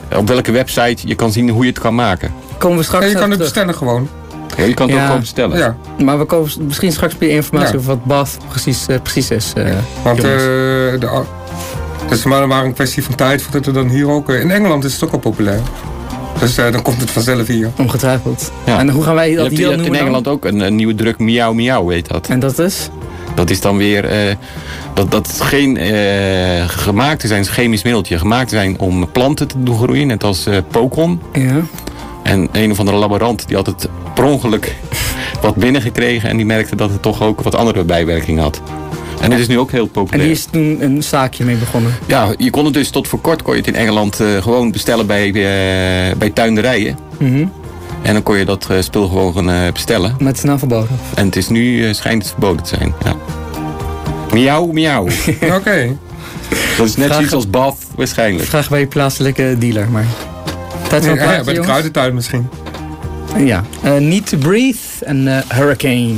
eh, op welke website je kan zien hoe je het kan maken. Komen we straks Nee, je kan het terug. bestellen gewoon. Ja, je kan het Ja. ook gewoon bestellen. Ja, Maar we komen misschien straks meer informatie Ja. over wat bath precies, eh, precies is. eh, want eh, jongens. de, het is maar, maar een kwestie van tijd voordat er dan hier ook... in Engeland is het ook al populair. Dus eh, dan komt het vanzelf hier. Ongetwijfeld. Ja. En hoe gaan wij dat je hier hebt in noemen dan? Engeland ook een, een nieuwe druk Miauw Miauw, weet dat. En dat is? Dat is dan weer eh, dat, dat het geen eh, gemaakte zijn, het is een chemisch middeltje. Gemaakt zijn om planten te doen groeien, net als Pokon. Ja. En een of andere laborant die had het per ongeluk wat binnengekregen en die merkte dat het toch ook wat andere bijwerkingen had. En het is nu ook heel En populair. die is toen een zaakje mee begonnen. Ja, je kon het dus tot voor kort kon je het in Engeland gewoon bestellen bij, eh, bij tuinderijen. Mhm. En dan kon je dat eh, spul gewoon eh, bestellen. Maar het is nou verboden. En het is nu, eh, schijnt het verboden te zijn. Ja. Miauw, miauw. <laughs> Oké. Dat is net zoiets als bath waarschijnlijk. Vraag bij je plaatselijke dealer, maar... Tijd voor Ja, plaatje, bij de kruidentuin misschien. Ja. Eh, Need to Breathe en eh, Hurricane.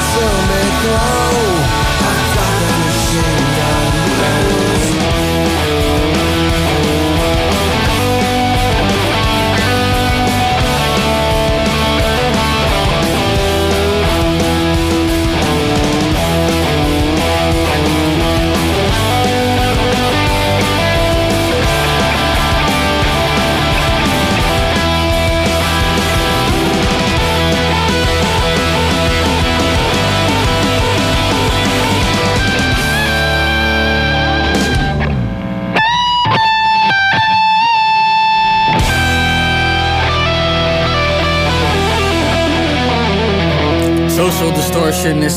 so many clowns.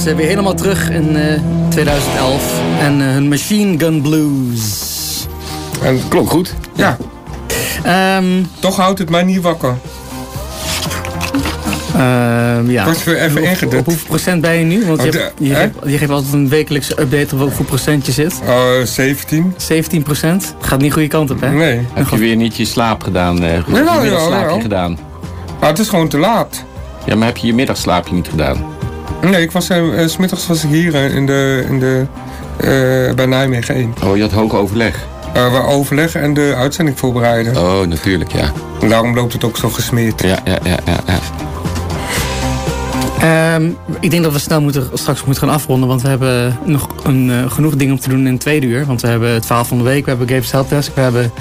Eh, weer helemaal terug in eh, 2011. En eh, hun Machine Gun Blues. En Klonk goed. ja, Ehm, toch houdt het mij niet wakker. ehm, ja. Ik was weer even Op-. Op hoeveel procent ben je nu? Want je, Oh, hebt- je, geeft, je geeft altijd een wekelijkse update op hoeveel procent je zit. Oh, 17? 17 procent. Gaat niet de goede kant op, hè? Nee. Heb je weer niet je slaap gedaan? eh goed, Jawel, je jawel, middagslaapje jawel. gedaan? Maar het is gewoon te laat. Ja, maar heb je je middagslaapje niet gedaan? Nee, ik was, eh, eh, 's middags was ik hier eh, in de, in de, bij Nijmegen 1. Oh, je had hoog overleg. Eh, we overleggen en de uitzending voorbereiden. Oh, natuurlijk, ja. En daarom loopt het ook zo gesmeerd. Ja, ja, ja, ja. ja. Ehm, ik denk dat we snel moeten, straks moeten gaan afronden. Want we hebben nog een, eh, genoeg dingen om te doen in het tweede uur. Want we hebben het verhaal van de week. We hebben Games Helpdesk. We hebben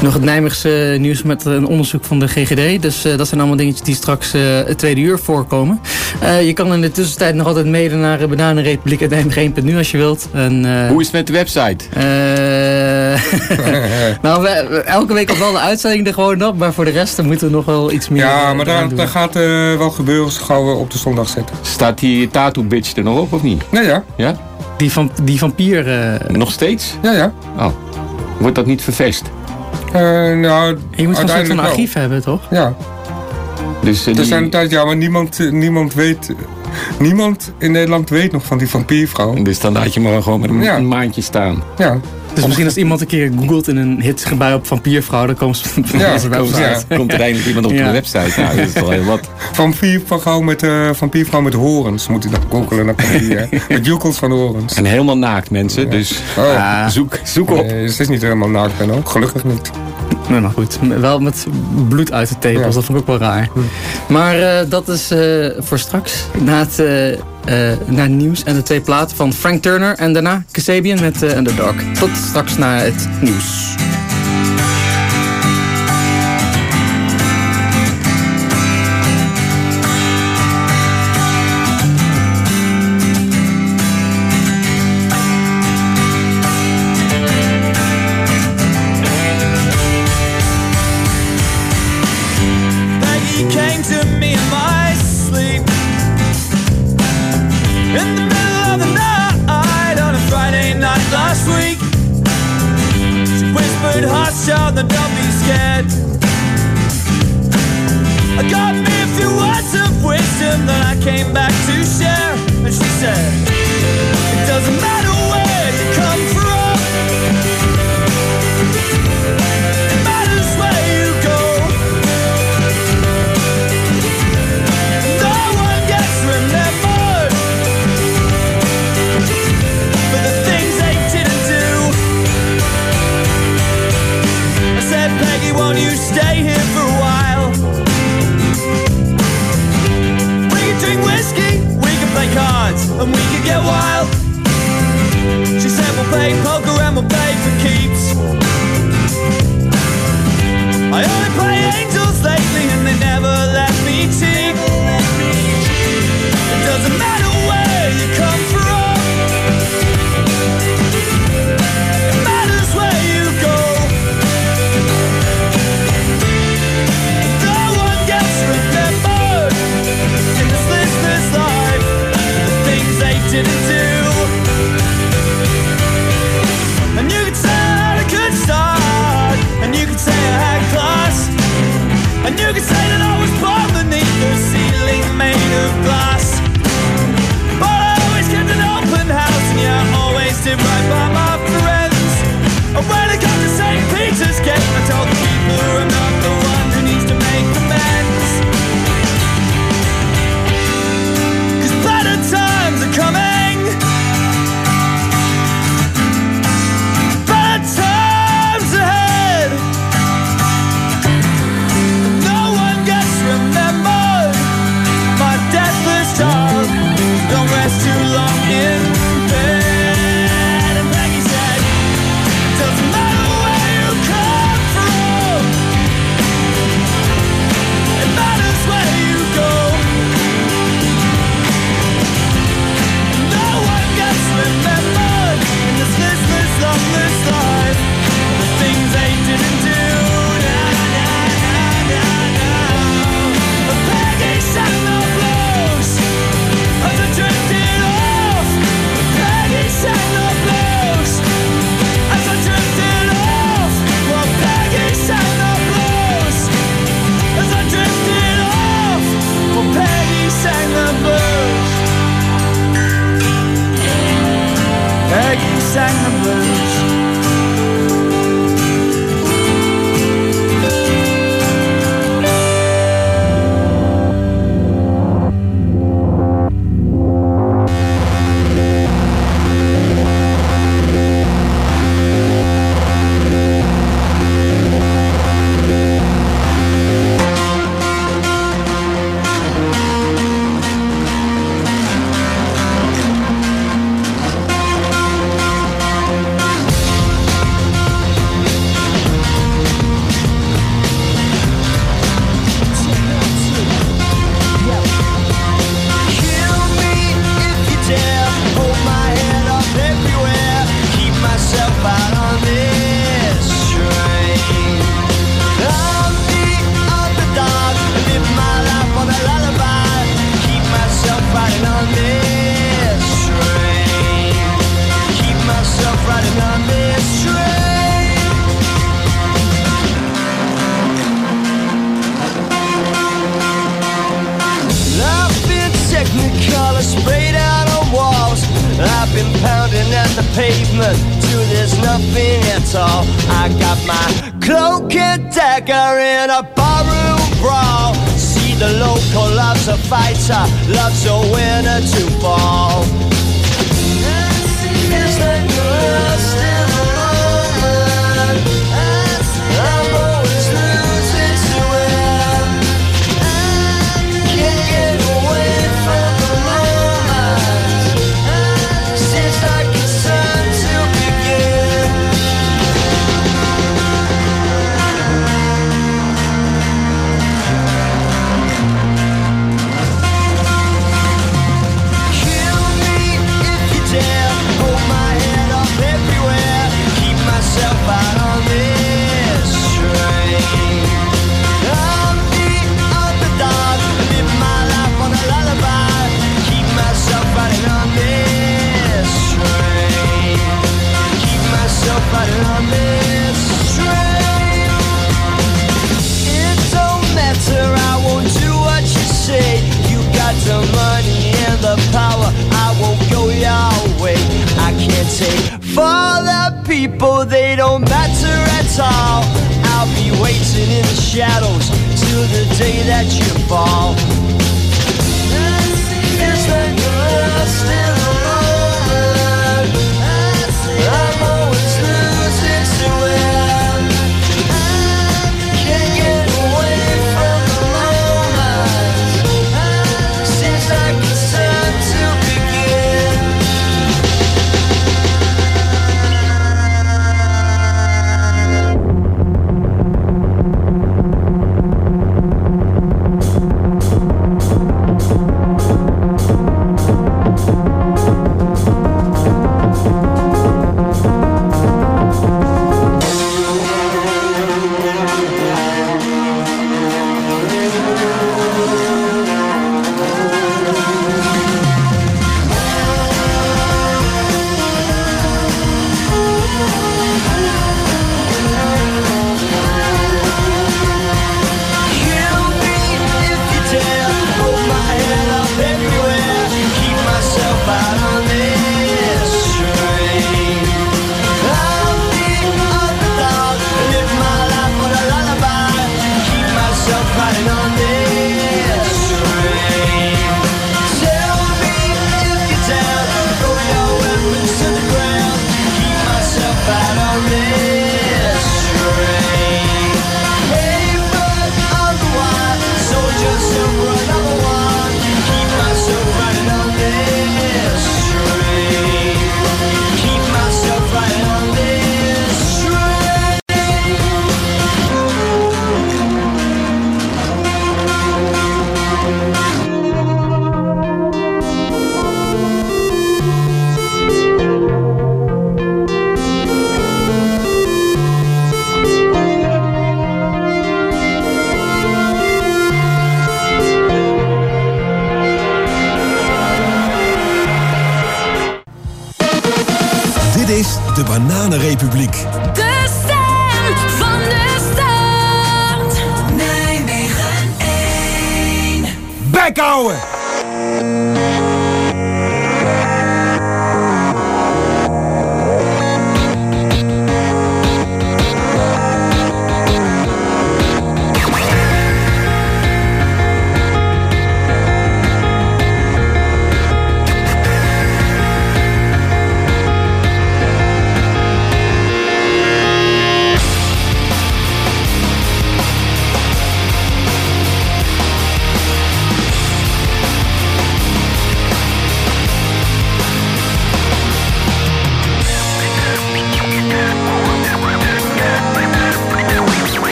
nog het Nijmeegse nieuws met een onderzoek van de GGD. Dus eh, dat zijn allemaal dingetjes die straks eh, het tweede uur voorkomen. Eh, je kan in de tussentijd nog altijd mailen naar uh, bananenrepubliek.nl als je wilt. En, eh, Hoe is het met de website? eh, <laughs> nou, we, we- elke week op wel de uitzending er gewoon op. Maar voor de rest moeten we nog wel iets meer Ja, maar daar, doen. daar gaat eh, wel gebeuren gauw we op de zondag zetten. Staat die tattoo bitch er nog op of niet? Nee, ja. Ja? Die, van, die vampier... eh, Nog steeds? Ja, ja. Oh. Wordt dat niet vervest? Eh, nou, je moet soort van wel. archief hebben, toch? Ja. Dus eh, Er die... zijn een tijd, ja, maar niemand, niemand weet... Niemand in Nederland weet nog van die vampiervrouw. Dus dan laat je maar gewoon met een, Ja. een maandje staan. Ja. Dus misschien als iemand een keer googelt in een hitgebui op vampiervrouw, dan komt ze van Ja, onze komt- website. ja. Komt er eindelijk iemand op Ja. de website? Nou, dat is toch heel wat. <laughs> Vampiervrouw met, eh vampiervrouw met horens. Moet je dan googelen. Dan komt die, met joekels van horens. En helemaal naakt mensen, dus Oh. ah, zoek, zoek op. Nee, het is niet helemaal naakt ben ook. Gelukkig niet. Nee, maar goed. Wel met bloed uit de tepels, Ja. dat vond ik ook wel raar. Maar eh, dat is eh, voor straks. Na het, eh, na het nieuws en de twee platen van Frank Turner. En daarna Kasabian met eh, Underdog. Tot straks na het nieuws.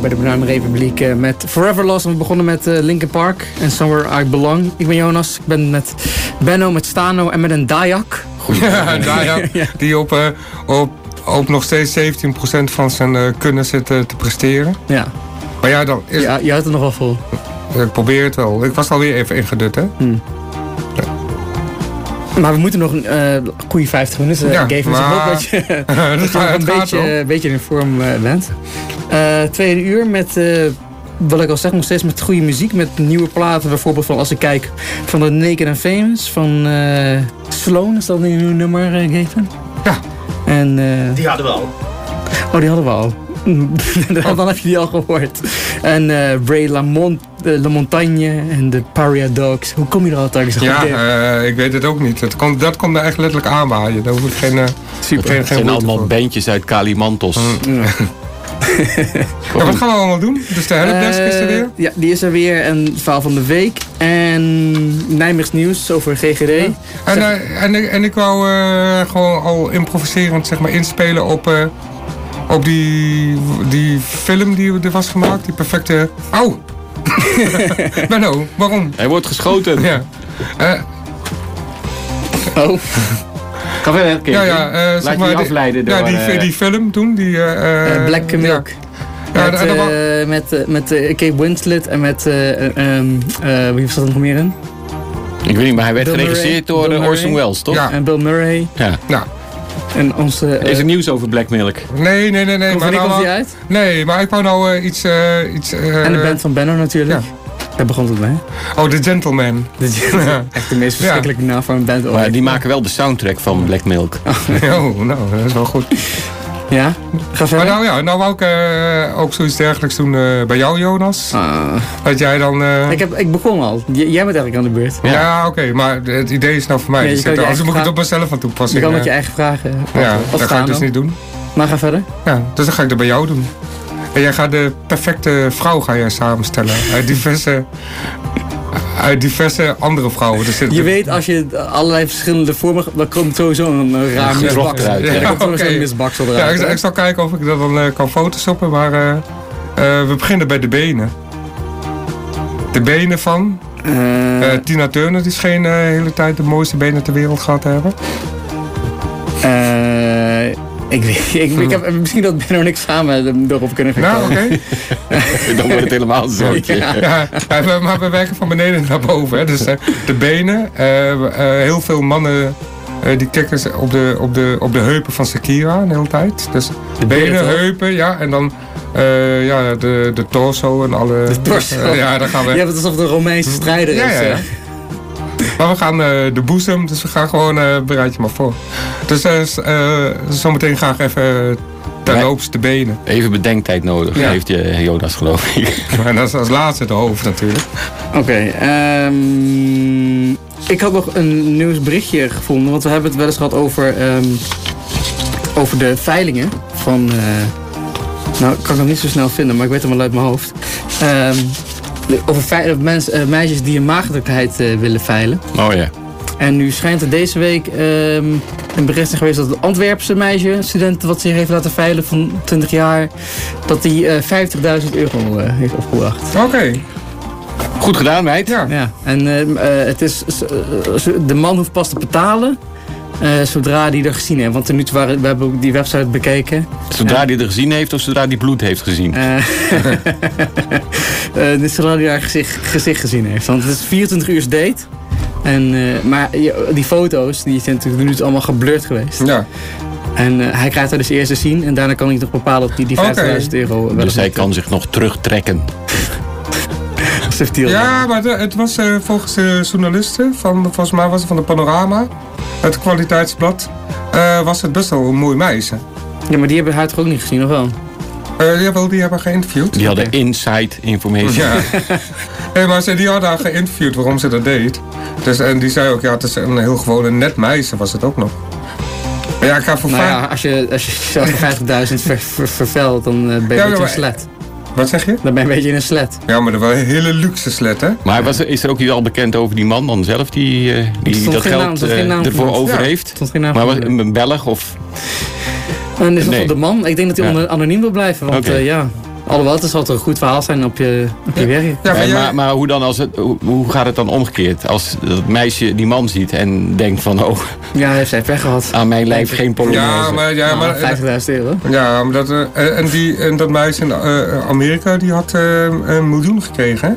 Hier bij de Banaan Republiek eh, met Forever Lost. We begonnen met eh, Linkin Park en Somewhere I Belong. Ik ben Jonas, ik ben met Benno, met Stano en met een Dayak. <laughs> Ja, Dayak, die op, eh, op, op nog steeds 17% van zijn kunnen zit te presteren. Ja. Maar ja, dan is, Ja, je houdt het nog wel vol. ik probeer het wel. Ik was alweer even ingedut, hè? Maar we moeten nog een eh, goede 50 minuten Ja, geven. Dus ik maar- hoop dat je, <laughs> dat je nog een beetje, een beetje in vorm bent. Eh, tweede uur met, eh, wat ik al zeg, nog steeds met goede muziek. Met nieuwe platen. Bijvoorbeeld van als ik kijk van de Naked and Famous. Van eh Sloan, is dat een nieuw nummer, Gaten? Ja. En, eh, Die hadden we al. oh, die hadden we al. <laughs> Dan heb je die al gehoord. En eh Bray Lamont, La Montagne en de Paria Dogs. Hoe kom je er altijd? Ja, eh, ik weet het ook niet. Het komt, dat komt er echt letterlijk aanwaaien. Daar hoef ik geen, eh, Super. geen, Het geen zijn allemaal voor. bandjes uit Kalimantos. Ja, <laughs> <laughs> wat gaan we allemaal doen? Dus de helpdesk is er Eh, weer? Ja, die is er weer. En het verhaal van de week. En Nijmeegs nieuws over GGD. En, eh, en, ik- en ik wou eh, gewoon al improviserend zeg maar, inspelen op, eh, op die, die film die er was gemaakt. Die perfecte... Auw! Benno, <laughs> waarom? Hij wordt geschoten. Ja. Eh, Oh. Ga verder, ja, ja, eh, zeg Laat maar, je die- afleiden door... ja, die, eh, die film toen. Die, eh, Black Milk. Ja, met eh, met, eh, met eh, Kate Winslet en met... eh, eh, ehm, eh, wie was dat er nog meer in? Ik weet niet, maar hij werd Bill geregisseerd Murray. door Bill Orson. Welles, toch? Ja. En Bill Murray. Ja. Nou, En onze... eh, Is er nieuws over Black Milk? nee, nee, nee. nee Komt- maar nou, die uit? Nee, maar ik wou nou eh, iets... eh, iets eh, en de band van Benno natuurlijk. Daar begon het mee. Oh, The Gentleman. <laughs> Dit is <laughs> echt de meest Ja. verschrikkelijke naam voor een band ooit. Maar die maken wel de soundtrack van Black Milk. <laughs> oh, nou, dat is wel goed. Ja? Ga Maar verder. nou ja, nou wou ik eh, ook zoiets dergelijks doen eh, bij jou, Jonas. Dat jij dan... eh, ik, heb, ik begon al. J- jij bent eigenlijk aan de beurt. ja, oké, maar het idee is nou voor mij. Ja, je dus kan je moet ik het op mezelf aan Je toepassen. kan ja. met je eigen vragen Ja, of dat ga ik dus dan. niet doen. Maar ga verder. Ja, dus dan ga ik dat bij jou doen. En jij gaat de perfecte vrouw ga jij samenstellen. Uit diverse, uit diverse andere vrouwen. Dus Je weet, als je allerlei verschillende vormen... dan komt sowieso een raar grog eruit, Ja, ja. er een misbaksel Ja, eruit. ik, hè? ik zal kijken of ik dat dan eh, kan photoshoppen. Maar eh, eh, we beginnen bij de benen. De benen van Tina Turner. Die scheen de hele tijd de mooiste benen ter wereld gehad te hebben. Ik weet <laughs> ik, ik heb misschien dat Benno en ik samen erop kunnen gaan Nou, oké. <laughs> Dan wordt het helemaal een zootje. Ja. Ja, ja, we- maar we werken van beneden naar boven. Hè. Dus eh, de benen. eh, eh, heel veel mannen eh, die kikken ze op de, op, de, op de heupen van Shakira de hele tijd. Dus de benen, heupen, ja. En dan eh, ja, de, de torso en alle... De torso. ja, daar gaan we... Je hebt het alsof een Romeinse strijder is. Ja, ja, ja. Maar we gaan eh, de boezem, dus we gaan gewoon, eh bereid je maar voor. Dus eh, zometeen graag even terloops de benen. Even bedenktijd nodig, Ja. heeft je Jonas geloof ik. <laughs> En dat is als laatste de hoofd natuurlijk. Oké, ehm, ik had nog een nieuwsberichtje gevonden, want we hebben het wel eens gehad over, ehm, over de veilingen van, eh, nou ik kan het niet zo snel vinden, maar ik weet het wel uit mijn hoofd. Ehm, de- over vei- eh, mens, meisjes die een maagdelijkheid eh, willen veilen. Oh ja. En nu schijnt er deze week ehm, een bericht te geweest dat het Antwerpse meisje, een student wat zich heeft laten veilen van 20 jaar, dat die eh 50.000 euro eh, heeft opgebracht. Oké, Goed gedaan, meid. ja. Ja, en ehm, eh, het is, de man hoeft pas te betalen Eh, zodra die er gezien heeft. Want nu waren, we hebben ook die website bekeken. Zodra hij er gezien heeft of zodra hij bloed heeft gezien? Eh, <laughs> eh, dus zodra hij haar gezicht, gezicht gezien heeft. Want het is 24 uur date. En, eh, maar die foto's die zijn natuurlijk nu allemaal geblurred geweest. Ja. En eh, hij krijgt haar dus eerst te zien. En daarna kan hij toch bepalen dat hij die 50.000 euro... wel Dus of hij kan zich nog terugtrekken. <laughs> subtiel. Ja, maar de- het was eh, volgens de journalisten, van, volgens mij was het van de Panorama, het kwaliteitsblad, eh, was het best wel een mooi meisje. Ja, maar die hebben haar toch ook niet gezien, of wel? Eh jawel, die hebben geïnterviewd. Die hadden inside information. Ja. <laughs> nee, maar ze, die hadden haar geïnterviewd waarom ze dat deed. Dus, en die zei ook, ja, het is een heel gewoon een net meisje was het ook nog. Maar Ja, ik ga voor Nou ja, als je, als je jezelf voor 50.000 ver, ver- vervuilt, dan eh, ben je Ja, maar- slet. Wat zeg je? Dan ben je een beetje een slet. Ja, maar dat was een hele luxe slet, hè? Maar was, is er ook iets al bekend over die man dan zelf die, eh, die dat naam- geld eh, ervoor genoemd. over Ja, heeft? stond geen naam maar was een Belg of... En is dat Nee. de man? Ik denk dat hij Ja. anoniem wil blijven. Want Oké. eh, ja, alhoewel, het zal toch een goed verhaal zijn op je, op je werk. Ja, maar maar, maar hoe, dan als het, hoe, hoe gaat het dan omgekeerd? Als dat meisje die man ziet en denkt van... oh, Ja, hij heeft zijn pech gehad. aan mijn lijf geen polonaise. Ja, maar, ja, Nou, maar, 50.000 euro. ja, maar dat, eh, en, die, en dat meisje in eh, Amerika, die had eh, een miljoen gekregen, hè?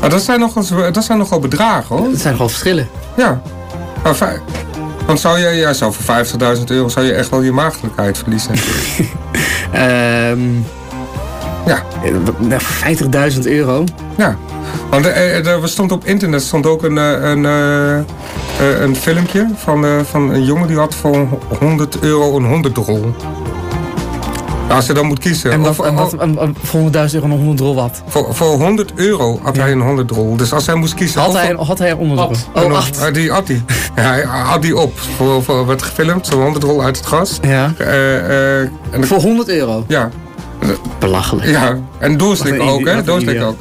Maar dat zijn nogal, dat zijn nogal bedragen, hoor. Dat zijn gewoon verschillen. Ja. Maar want zou je, ja, zou voor 50.000 euro zou je echt wel je maagdelijkheid verliezen. <laughs> Ehm Ja. eh, wat- nou, 50.000 euro. Ja. Want er, er- er stond op internet stond ook een, eh, een, eh, eh, een filmpje van, eh, van een jongen die had voor 100 euro een honderdrol. Als je dan moet kiezen. En Of- en wat, en- en voor 100.000 euro 100 rol wat? voor, voor 100 euro had hij een honderdrol. Dus als hij moest kiezen. Had of- hij, had hij 100 euro? Oh, acht. eh, Die had hij. <laughs> Hij had die op. Voor, voor, werd gefilmd, zo'n honderdrol uit het gas. Ja. Eh, eh, en Voor 100 euro? ja, Belachelijk. ja, en doorslikken Wat een ook, hè? wat Doorslikken ook.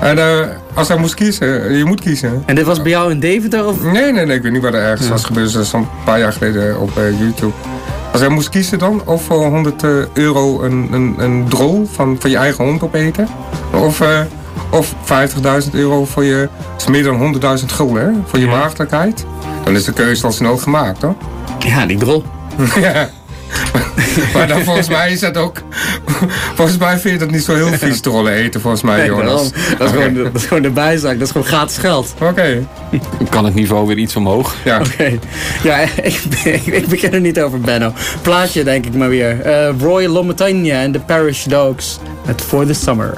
En eh, als hij moest kiezen, je moet kiezen. En dit was bij jou in Deventer? Of? Nee, nee, nee, ik weet niet waar er ergens was gebeurd. Dat is een paar jaar geleden op eh, YouTube. Als hij moest kiezen dan, of voor 100 eh, euro een, een, een drol van, van je eigen hond opeten. Of, eh, of 50.000 euro voor je, dat is meer dan 100.000 gulden, hè? Voor je Ja. maagdelijkheid. Dan is de keuze al snel gemaakt, hoor. Ja, die drol. <laughs> ja. <laughs> maar dan volgens mij is dat ook... volgens mij vind je dat niet zo heel vies trollen eten, volgens mij, Nee, Jonas. dat, is gewoon, de- dat is gewoon de bijzaak. Dat is gewoon gratis geld. Oké. Kan het niveau weer iets omhoog? Ja. Oké. Ja, <laughs> ik, ik, ik begin er niet over, Benno. Plaatje denk ik maar weer. Eh, Roy LaMontagne en de Parish Dogs. Met For the Summer.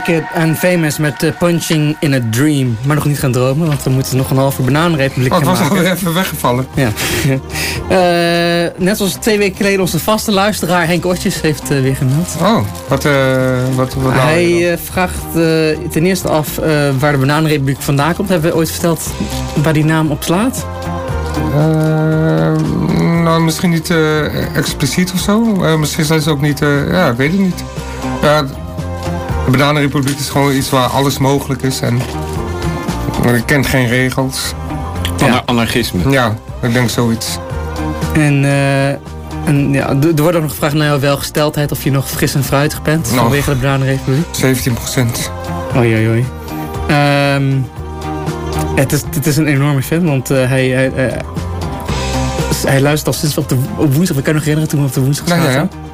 Naked and Famous met eh, Punching in a Dream. Maar nog niet gaan dromen, want we moeten nog een halve bananenrepubliek Oh, het gaan was maken. alweer even weggevallen. Ja. <laughs> Eh, net zoals twee weken geleden onze vaste luisteraar Henk Otjes heeft eh, weer gemeld. Oh, wat, wat, wat Hij vraagt ten eerste af waar de Bananenrepubliek vandaan komt. Hebben we ooit verteld waar die naam op slaat? nou, misschien niet expliciet of zo. Misschien zijn ze ook niet... ja, ik weet het niet. Ja, de Bananenrepubliek is gewoon iets waar alles mogelijk is. En ik ken geen regels. Anar- Anarchisme. Ja, ik denk zoiets. En, eh, en ja, er wordt ook nog gevraagd naar jouw welgesteldheid. Of je nog fris en fruitig bent Nog. vanwege de Bananenrepubliek. 17 procent. Oei, oei, oei. Ehm, het, is, het is een enorme fan, want eh, hij, hij, eh, hij luistert al sinds op, de, op woensdag. Ik kan me nog herinneren toen we op de woensdag Ja, ja, zaten. ja. Ja,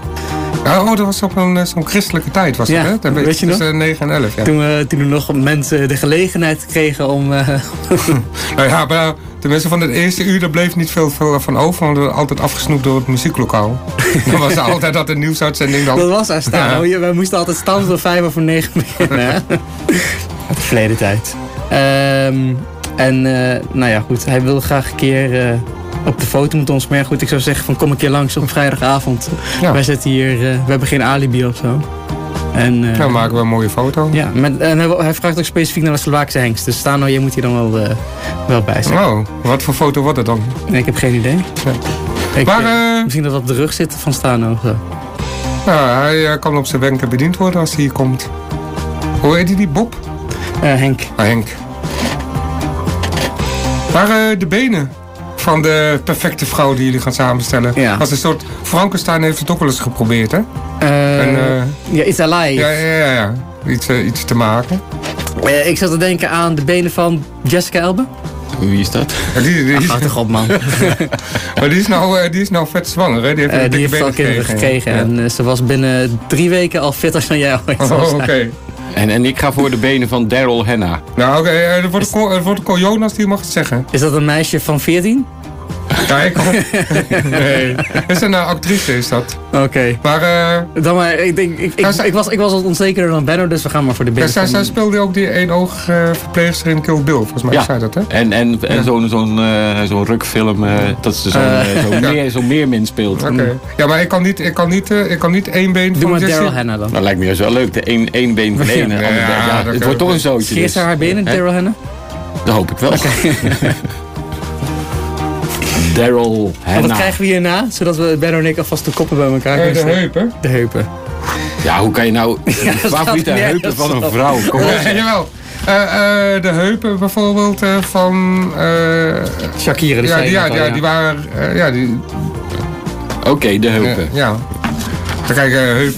oh, dat was op een, eh, zo'n christelijke tijd, was Ja, het, hè? Weet je nog? Tussen 9 en 11, ja. Toen, we, toen nog mensen de gelegenheid kregen om... eh, <laughs> Nou ja, maar tenminste van het eerste uur, daar bleef niet veel, veel van over. Want we werden altijd afgesnoept door het muzieklokaal. <laughs> dan was er altijd dat een nieuwsuitzending dan... dat was staan. Ja. Wij moesten altijd stand door vijf over negen beginnen. hè? <laughs> Uit de verleden tijd. Ehm, en eh, nou ja, goed. Hij wilde graag een keer eh, op de foto met ons. Maar ja, goed, ik zou zeggen van kom een keer langs op vrijdagavond. Ja. Wij zitten hier, eh, we hebben geen alibi of zo. En, Dan maken we een mooie foto. ja, met, en hij, hij vraagt ook specifiek naar de Slovaakse hengst. Dus Stano, jij moet hier dan wel, eh, wel bij zijn. Oh, wat voor foto wordt het dan? Nee, ik heb geen idee. Ik, Maar, misschien dat het op de rug zit van Stano. of zo. Nou, hij kan op zijn wenken bediend worden als hij hier komt. Hoe heet hij die, Bob? Henk. Ah, Henk. Maar eh, de benen van de perfecte vrouw die jullie gaan samenstellen. Ja. Als een soort... Frankenstein heeft het ook wel eens geprobeerd, hè? Eh, En, eh, ja, It's Alive. Ja, ja, ja. ja. Iets, eh, iets te maken. Eh, ik zat te denken aan de benen van Jessica Elbe. Wie is dat? Ja, die, die, Ach, op, man. <laughs> maar die is, nou, die is nou vet zwanger, hè? Die heeft, een die heeft al kinderen gekregen. Ja. En ze was binnen drie weken al fitter dan jij ooit Oh, oké. En, en ik ga voor de benen van Daryl Hannah. Nou, oké. eh, er wordt er Cor Jonas, die mag het zeggen. Is dat een meisje van 14? Ja, <laughs> ik... nee. Dat is een eh, actrice, is dat. Oké. Maar... eh, Dan maar, ik, denk, ik, ik, Ja, was, ik was wat onzekerder dan Benno, dus we gaan maar voor de ja, benen zij, speelde ook die eenoogige eh, verpleegster in Kill Bill. Volgens mij Ja. zei dat, hè? En, en, en Ja. zo'n zo'n eh, zo'n rukfilm, eh, dat ze zo'n zo'n <laughs> Ja. meer, zo'n meermin speelt. Oké. Ja, maar ik kan niet, ik kan niet, eh, ik kan niet één been Doe van maar. Daryl Hannah dan. Dat lijkt me juist wel leuk. De één, één been van. Ja. Ja, dat het wordt toch een zootje. Scheert Dus. ze haar benen? Daryl Hannah? Dat hoop ik wel. <laughs> Daryl En wat Hannah. krijgen we hierna? Zodat we Benno en ik alvast de koppen bij elkaar Eh, kunnen de heupen. De heupen. Ja, hoe kan je nou <laughs> de dat favoriete gaat heupen van een vrouw? Kom. Ja, jawel. Eh, eh, de heupen bijvoorbeeld eh, van... eh, Shakira, die ja, zei die, je ja, ja, ja. die waren... eh, ja, die... Oké, de heupen. ja. Dan kijk, eh, heup...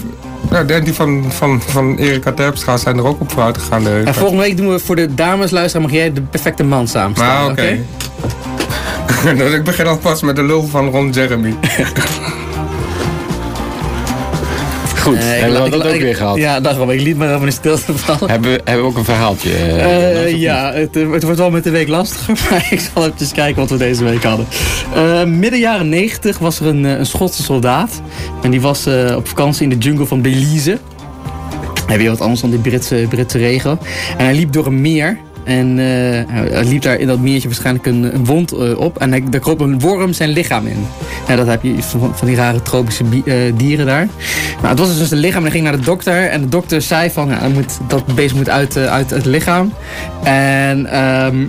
Ja, de- die van, van, van Erika Terpstra zijn er ook op vooruit gegaan, de heupen. En volgende week doen we voor de dames luisteren, mag jij de perfecte man samenstellen. Nou, oké. <laughs> Dus ik begin alvast met de lul van Ron Jeremy. <laughs> Goed, ik hebben we dat ik- ook ik- weer gehad. Ja, daarom. Ik liet me even in stilte vallen. Hebben, we, hebben we ook een verhaaltje? eh, Eh, ja, het, het wordt wel met de week lastiger, <laughs> maar ik zal even kijken wat we deze week hadden. Eh, midden jaren 90 was er een, een Schotse soldaat. En die was eh, op vakantie in de jungle van Belize. Heb je wat anders dan die Britse, Britse regio. En hij liep door een meer. En eh, hij liep daar in dat meertje waarschijnlijk een, wond eh, op. En daar kroop een worm zijn lichaam in. Ja, dat heb je van, van die rare tropische eh, dieren daar. Het was dus een lichaam en ging naar de dokter. En de dokter zei van, ja, moet, dat beest moet uit, eh, uit het lichaam. En ehm,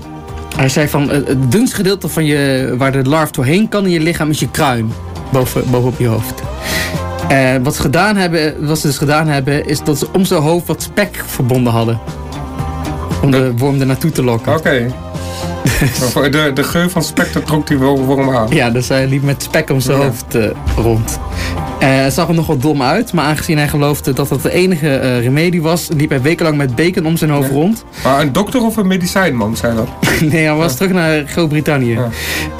hij zei van, het dunste gedeelte van je, waar de larf doorheen kan in je lichaam is je kruin. Boven, bovenop je hoofd. Eh, wat, ze gedaan hebben, wat ze dus gedaan hebben, is dat ze om zijn hoofd wat spek verbonden hadden. Om de worm er naartoe te lokken. Oké. De, de geur van Spectre trok die wel worm aan. Ja, dus hij liep met spek om zijn Ja. hoofd eh, rond. Het zag er nog wat dom uit, maar aangezien hij geloofde dat dat de enige eh, remedie was, liep hij wekenlang met bacon om zijn hoofd Ja. rond. Maar een dokter of een medicijnman, zei dat? <laughs> nee, hij was terug naar Groot-Brittannië.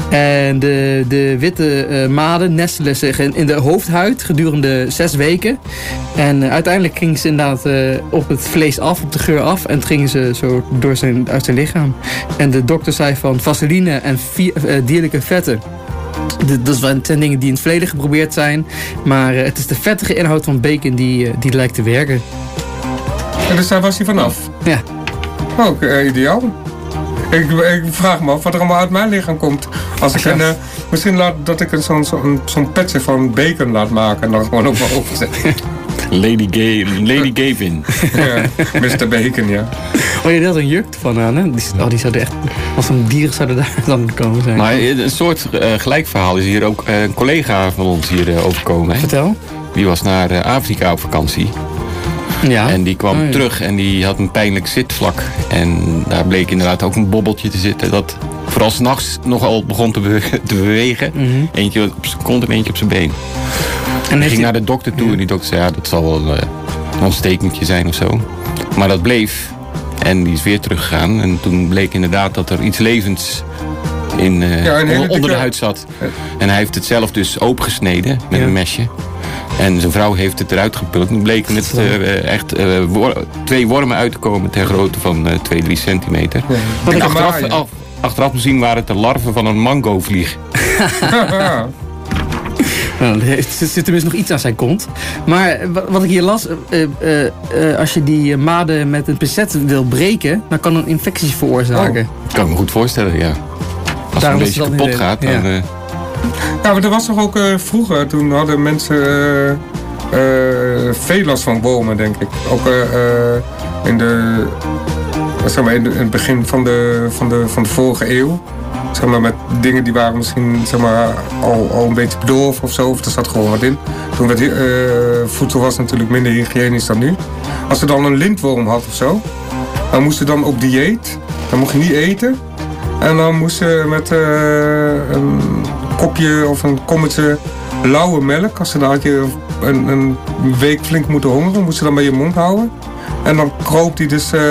En de, de witte maden nestelen zich in, in de hoofdhuid gedurende zes weken. En uiteindelijk gingen ze inderdaad op het vlees af, op de geur af. En gingen ze zo door zijn, uit zijn lichaam. En de dokter zei van vaseline en eh, dierlijke vetten. Dat zijn dingen die in het verleden geprobeerd zijn. Maar eh, het is de vettige inhoud van bacon die, eh, die lijkt te werken. En dus daar was hij vanaf? Ja. Ook eh, ideaal. Ik, ik vraag me af wat er allemaal uit mijn lichaam komt. Als ik een, misschien laat, dat ik een zo'n zo'n zo'n petje van bacon laat maken en dan gewoon op mijn hoofd zet. <laughs> Lady, Gay, Lady Gavin. <laughs> ja, Mr. Bacon, ja. Oh, je had een jurk van aan, hè? Die, oh, die zouden echt... Als een dier zouden daar <laughs> dan komen zijn. Maar een soort eh, gelijk verhaal is hier ook eh, een collega van ons hier eh, overkomen. Hè? Vertel. Die was naar eh, Afrika op vakantie. Ja. En die kwam Oh, ja. terug en die had een pijnlijk zitvlak. En daar bleek inderdaad ook een bobbeltje te zitten. Dat vooral s'nachts nogal begon te, bewe- te bewegen. Mhm. Eentje op zijn kont en eentje op zijn been. En hij heeft ging naar de dokter toe en die dokter zei... ja, dat zal wel eh, een ontstekentje zijn of zo. Maar dat bleef. En die is weer teruggegaan. En toen bleek inderdaad dat er iets levends in, eh, Ja, onder de huid zat. En hij heeft het zelf dus opengesneden met Ja. een mesje. En zijn vrouw heeft het eruit gepult. Toen bleken het eh, echt wor- twee wormen uit te komen ter grootte van eh 2, 3 centimeter. En ik- achteraf, af- achteraf gezien waren het de larven van een mangovlieg. <laughs> Nou, er er zit tenminste nog iets aan zijn kont. Maar eh, wa- wat ik hier las, eh, eh, eh, als je die maden met een pincet wil breken, dan kan een infectie veroorzaken. Kan ik me goed voorstellen, ja. Als Daarom het is een het beetje kapot gaat, dan... ja. Ja, maar er was toch ook eh, vroeger, toen hadden mensen eh, eh, veel last van wormen, denk ik. Ook eh, eh, in, de, zeg in, het begin van de, van, de, van de vorige eeuw. Zeg maar, met dingen die waren misschien zeg maar, al, al een beetje bedorven of zo, of er zat gewoon wat in. Toen werd eh, voedsel was natuurlijk minder hygiënisch dan nu. Als ze dan een lintworm had of zo, dan moest ze dan op dieet. Dan mocht je niet eten. En dan moest ze met eh, een kopje of een kommetje lauwe melk. Als ze dan had een, een week flink moeten hongeren, moest ze dan bij je mond houden. En dan kroop die dus eh,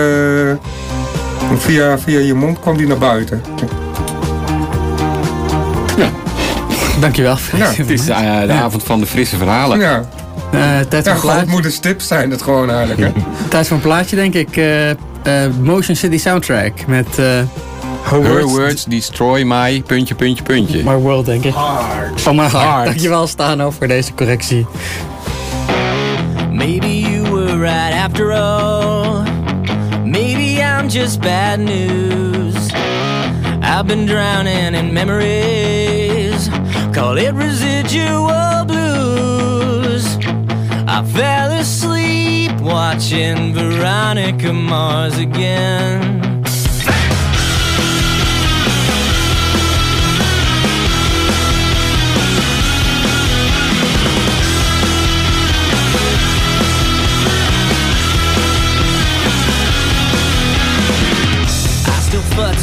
via, via je mond kwam die naar buiten. Dankjewel. Ja, <laughs> het is eh, de avond van de frisse verhalen. Ja, Eh, tijd, ja voor een plaatje, grootmoeders tips zijn het gewoon eigenlijk. Hè? <laughs> tijd voor een plaatje, denk ik. Eh, eh, Motion City Soundtrack met eh, Her words destroy my... puntje, puntje, puntje. My World, denk ik. Van mijn hart. Hard. Dankjewel, Stano, voor deze correctie. After all. Maybe I'm just bad news. I've been drowning in memories. Call it residual blues. I fell asleep watching Veronica Mars again.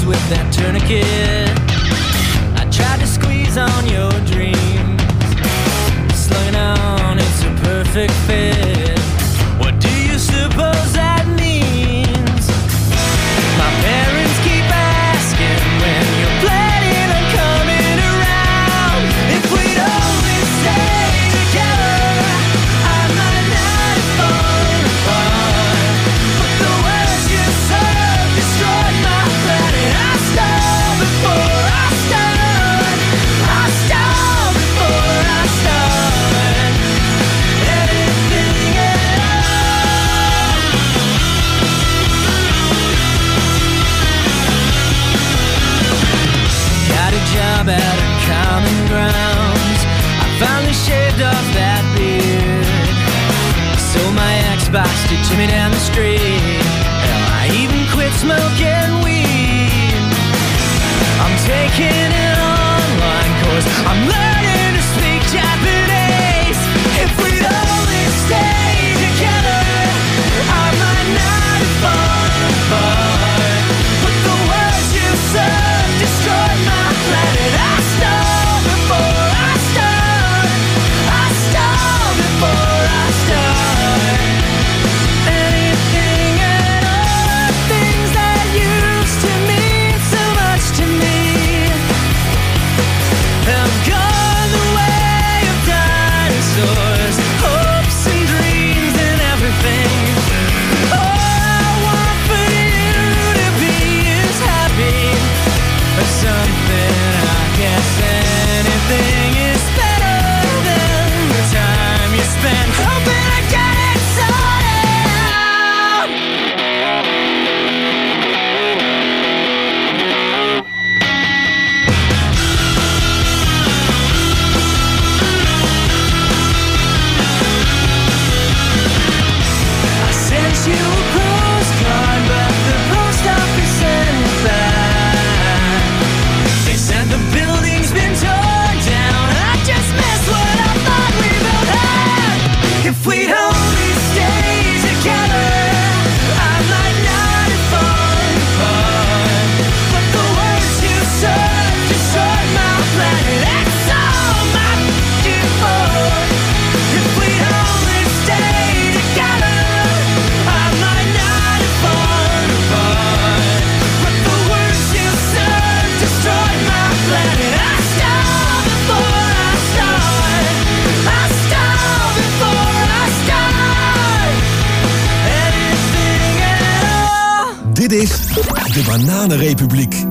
With that tourniquet. I tried to squeeze on your Xbox to Jimmy down the street. Hell, I even quit smoking weed. I'm taking an online course. I'm learning sweetheart. Bananenrepubliek.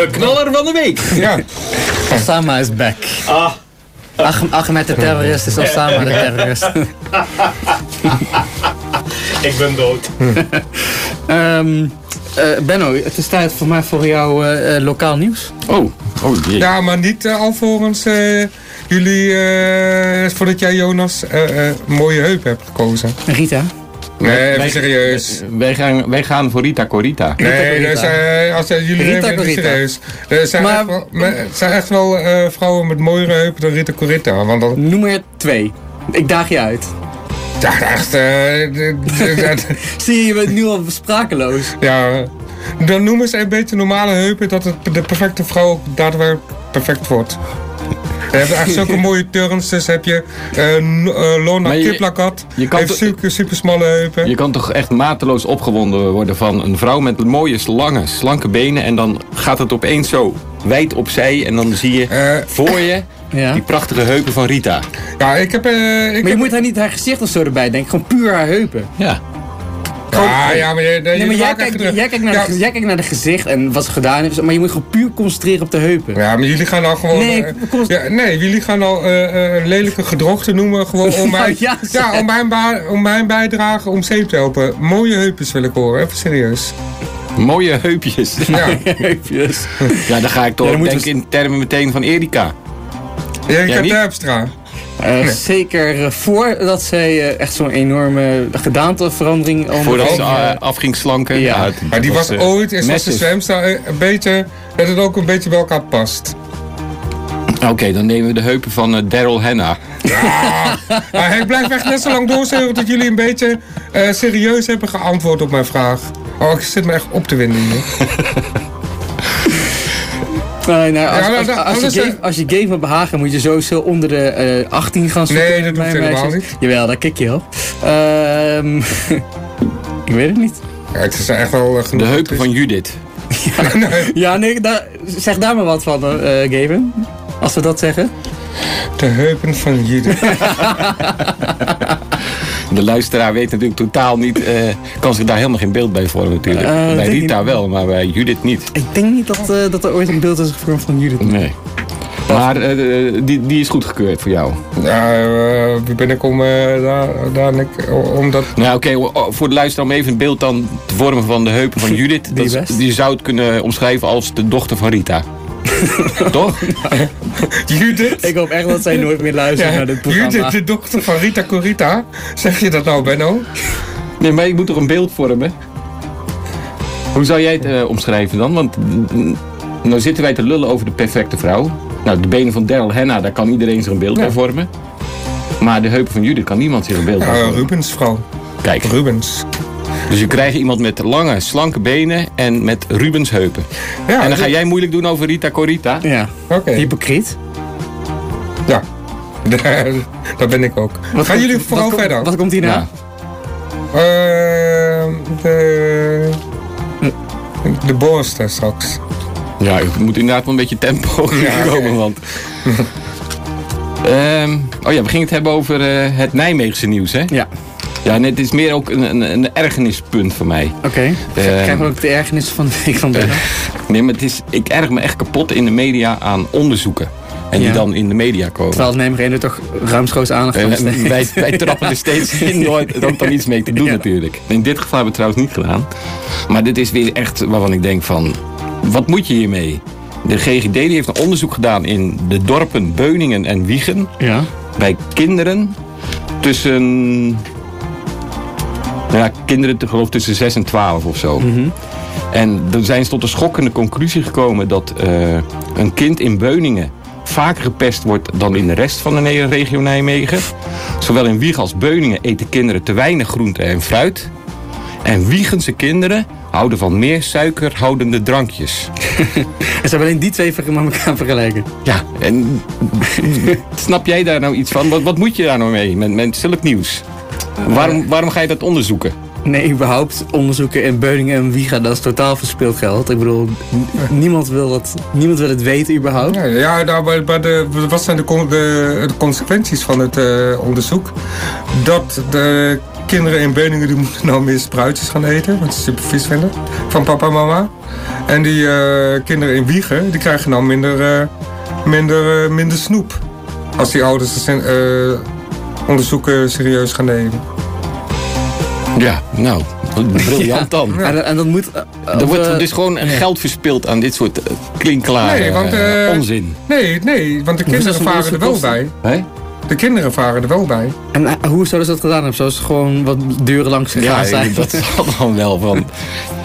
De knaller van de week. Ja. Osama is back. Ah. Ach, met de terrorist is Osama de terrorist. <laughs> Ik ben dood. <laughs> Ehm, eh, Benno, het is tijd voor mij voor jou eh, eh, lokaal nieuws. Oh, oh jee. Ja, maar niet alvorens jullie, voordat jij Jonas een mooie heup hebt gekozen. Rita. Nee, serieus. Wij gaan, wij gaan voor Rita Corita. Nee, eh, Corita. Dus, als, jullie Rita Corita. serieus. Eh, er zijn, maar, echt wel, echt wel eh, vrouwen met mooiere heupen dan Rita Corita. Want dat... Noem er twee. Ik daag je uit. Ja, echt. <laughs> Zie je, je bent nu al sprakeloos. Ja, dan noemen ze een beetje normale heupen dat het, de perfecte vrouw daadwerkelijk perfect wordt. Je hebt echt zulke <laughs> mooie turns, dus heb je eh N- eh, Lona je- Kiplakat, je kan heeft super, super smalle heupen. Je kan toch echt mateloos opgewonden worden van een vrouw met mooie, lange, slanke benen. En dan gaat het opeens zo wijd opzij. En dan zie je Eh, voor je <coughs> Ja. die prachtige heupen van Rita. ja, ik heb... eh, ik Maar je heb- moet haar niet haar gezicht of zo erbij denken. Gewoon puur haar heupen. Ja. Ja, ja, maar, je, je, Nee, maar je jij kijkt, jij, kijkt naar ja, de, jij kijkt naar de gezicht en wat ze gedaan heeft. Maar je moet gewoon puur concentreren op de heupen. Ja, maar jullie gaan al gewoon... Nee, eh, ja, nee, jullie gaan al eh, eh, lelijke gedrochten noemen gewoon om <laughs> Nou, mijn, ja, om, mijn om mijn bijdrage om zeep te helpen. Mooie heupjes wil ik horen, even serieus. Mooie heupjes. Ja, <laughs> Heupjes. <laughs> Ja, dan ga ik toch moeten denken in termen meteen van Erika. Erik Jij ja. Eh, Zeker eh, voordat zij eh, echt zo'n enorme gedaanteverandering Voordat ze onderging. eh, af ging slanken. Ja. Maar die was ooit, is was de zwemster, een beetje, dat het ook een beetje bij elkaar past. Oké, dan nemen we de heupen van Daryl Hannah. Maar ik blijf echt net zo lang doorzeuren tot jullie een beetje eh, serieus hebben geantwoord op mijn vraag. Oh, ik zit me echt op te winden hier. <laughs> Nee, als, je eh, game, als je game wil behagen, moet je sowieso onder de eh 18 gaan zoeken. Nee, dat hoeft helemaal niet. Jawel, daar kik je wel. Ehm <laughs> ik weet het niet. Ja, het is echt wel eh, De heupen van Judith. <laughs> Ja, nee, daar, zeg daar maar wat van, eh Gaben. Als we dat zeggen. De heupen van Judith. <laughs> De luisteraar weet natuurlijk totaal niet, eh, kan zich daar helemaal geen beeld bij vormen natuurlijk. Eh, bij Rita wel, maar bij Judith niet. Ik denk niet dat, eh, dat er ooit een beeld is gevormd van Judith. Nee. Maar eh, die, die is goedgekeurd voor jou. Ja, wie ben ik om daar, daar ik, om dat... Nou oké, voor de luisteraar om even een beeld dan te vormen van de heupen van <laughs> Judith. Die Dat die zou het kunnen omschrijven als de dochter van Rita. <laughs> Toch? <laughs> Judith? Ik hoop echt dat zij nooit meer luistert Ja, naar dit programma. Judith, de dochter van Rita Corita. Zeg je dat nou, Benno? Nee, maar ik moet toch een beeld vormen? Hoe zou jij het eh, omschrijven dan? Want mm, nou zitten wij te lullen over de perfecte vrouw. Nou, de benen van Daryl Hannah, daar kan iedereen zich een beeld Ja. bij vormen. Maar de heupen van Judith kan niemand zich een beeld bij Ja, vormen. Rubens vrouw. Kijk, Rubens. Dus je krijgt iemand met lange, slanke benen en met Rubens heupen. Ja, en dan ga jij moeilijk doen over Rita Corita? Ja, Oké. hypocriet. Ja. <laughs> Daar ben ik ook. Gaan komt- jullie vooral wat, verder? Wat komt hierna? Ja. Eh, de... De borsten straks. Ja, ik moet inderdaad wel een beetje tempo <laughs> Ja, komen, want... <laughs> Ehm, oh ja, we gingen het hebben over eh, het Nijmeegse nieuws, hè? Ja, Ja, en het is meer ook een, een, een ergernispunt voor mij. oké. Ehm. Krijgen we ook de ergernis van de week van Benno? Nee, maar het is, ik erg me echt kapot in de media aan onderzoeken. En die dan in de media komen. Terwijl het Nijmegen er toch ruimschoots aandacht Eh, aan besteedt. wij, wij trappen er steeds <laughs> in door er dan iets mee te doen Ja. natuurlijk. In dit geval hebben we het trouwens niet gedaan. Maar dit is weer echt waarvan ik denk van... Wat moet je hiermee? De GGD die heeft een onderzoek gedaan in de dorpen Beuningen en Wiegen. Ja. Bij kinderen tussen... Nou ja, kinderen te geloof tussen 6 en 12 of zo. En dan zijn ze tot de schokkende conclusie gekomen dat eh, een kind in Beuningen vaker gepest wordt dan in de rest van de regio Nijmegen. Zowel in Wieg als Beuningen eten kinderen te weinig groente en fruit. En Wiegense kinderen houden van meer suikerhoudende drankjes. <laughs> En ze hebben alleen die twee met elkaar vergelijken. Ja, en <laughs> snap jij daar nou iets van? Wat, wat moet je daar nou mee met, met zulk nieuws? Waarom, waarom ga je dat onderzoeken? Nee, überhaupt onderzoeken in Beuningen en Wiega, dat is totaal verspild geld. Ik bedoel, niemand wil het, niemand wil het weten überhaupt. Ja, ja nou, maar, maar de, wat zijn de, con- de, de consequenties van het eh, onderzoek? Dat de kinderen in Beuningen die moeten nou meer spruitjes gaan eten, wat ze super vies vinden, van papa en mama. En die eh, kinderen in Wiegen, die krijgen nou minder, eh, minder, minder snoep. Als die ouders eh, onderzoeken serieus gaan nemen. Ja, nou, briljant dan. <laughs> En, en dat moet... eh, Er of, wordt eh, dus gewoon geld verspild aan dit soort eh, klinkklare Nee, want, eh, eh, onzin. Nee, nee, want de kinderen varen er wel bij. De kinderen varen er wel bij. En eh, hoe zouden ze dat gedaan hebben? Zoals gewoon wat deuren langs gegaan Ja, zijn? dat <laughs> zal dan wel van.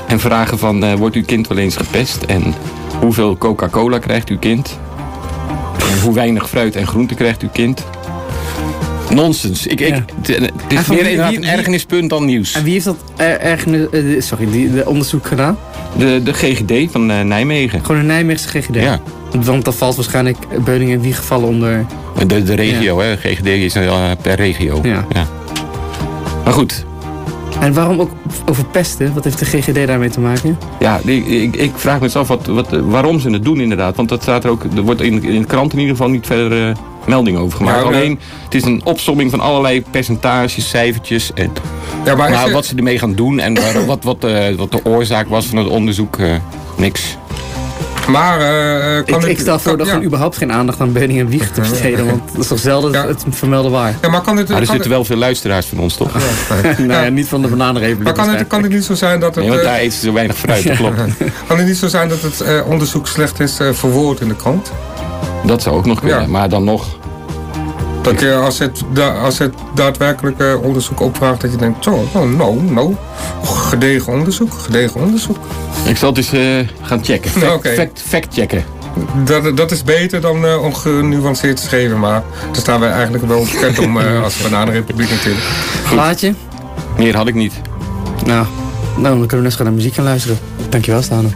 En vragen van, eh, wordt uw kind wel eens gepest? En hoeveel Coca-Cola krijgt uw kind? En hoe weinig fruit en groente krijgt uw kind? Nonsens. Ik, ik, Ja. het, het is En meer wie- inderdaad wie- een ergernispunt dan nieuws. En wie heeft dat er, ergens, eh, sorry, die, de onderzoek gedaan? De, de GGD van eh, Nijmegen. Gewoon een Nijmeegse GGD? Ja. Want dan valt waarscheinlijk Beuningen en Wieg gevallen onder... De, de regio, hè. GGD is eh, per regio. Ja. Maar goed, En waarom ook over pesten? Wat heeft de GGD daarmee te maken? Ja, ik, ik, ik vraag me eens af wat, wat, waarom ze het doen inderdaad. Want dat staat er ook, er wordt in, in de krant in ieder geval niet verder melding over gemaakt. Ja, Alleen, het is een opsomming van allerlei percentages, cijfertjes. En, Ja, maar is maar het- wat ze ermee gaan doen en waar- wat, wat, eh, wat de oorzaak was van het onderzoek, eh, niks. Maar eh, Ik, kan ik stel voor kan- dat ja. gewoon überhaupt geen aandacht aan Beuningen en Wieg te besteden. Want dat is toch zelden Ja. het vermelden waar. Ja, maar kan dit, Maar er kan, zitten wel veel luisteraars van ons, toch? <laughs> nou ja, niet van de Bananenrepubliek. maar kan, het, kan het niet zo zijn dat het... Nee, want eh, daar eten ze zo weinig fruit, klopt. <laughs> kan het niet zo zijn dat het eh, onderzoek slecht is eh, verwoord in de krant? Dat zou ook nog kunnen, Ja. maar dan nog. Dat je als het, da- als het daadwerkelijk eh, onderzoek opvraagt, dat je denkt, zo, oh, nou, nou, gedegen onderzoek, gedegen onderzoek. Ik zal het eens eh, gaan checken. Fact, Oké. fact, fact checken. Dat, dat is beter dan eh, ongenuanceerd schrijven, maar daar staan wij eigenlijk wel bekend om eh, als Bananenrepubliek natuurlijk. Plaatje? Meer had ik niet. Nou, nou, dan kunnen we net gaan naar muziek gaan luisteren. Dankjewel, Stano.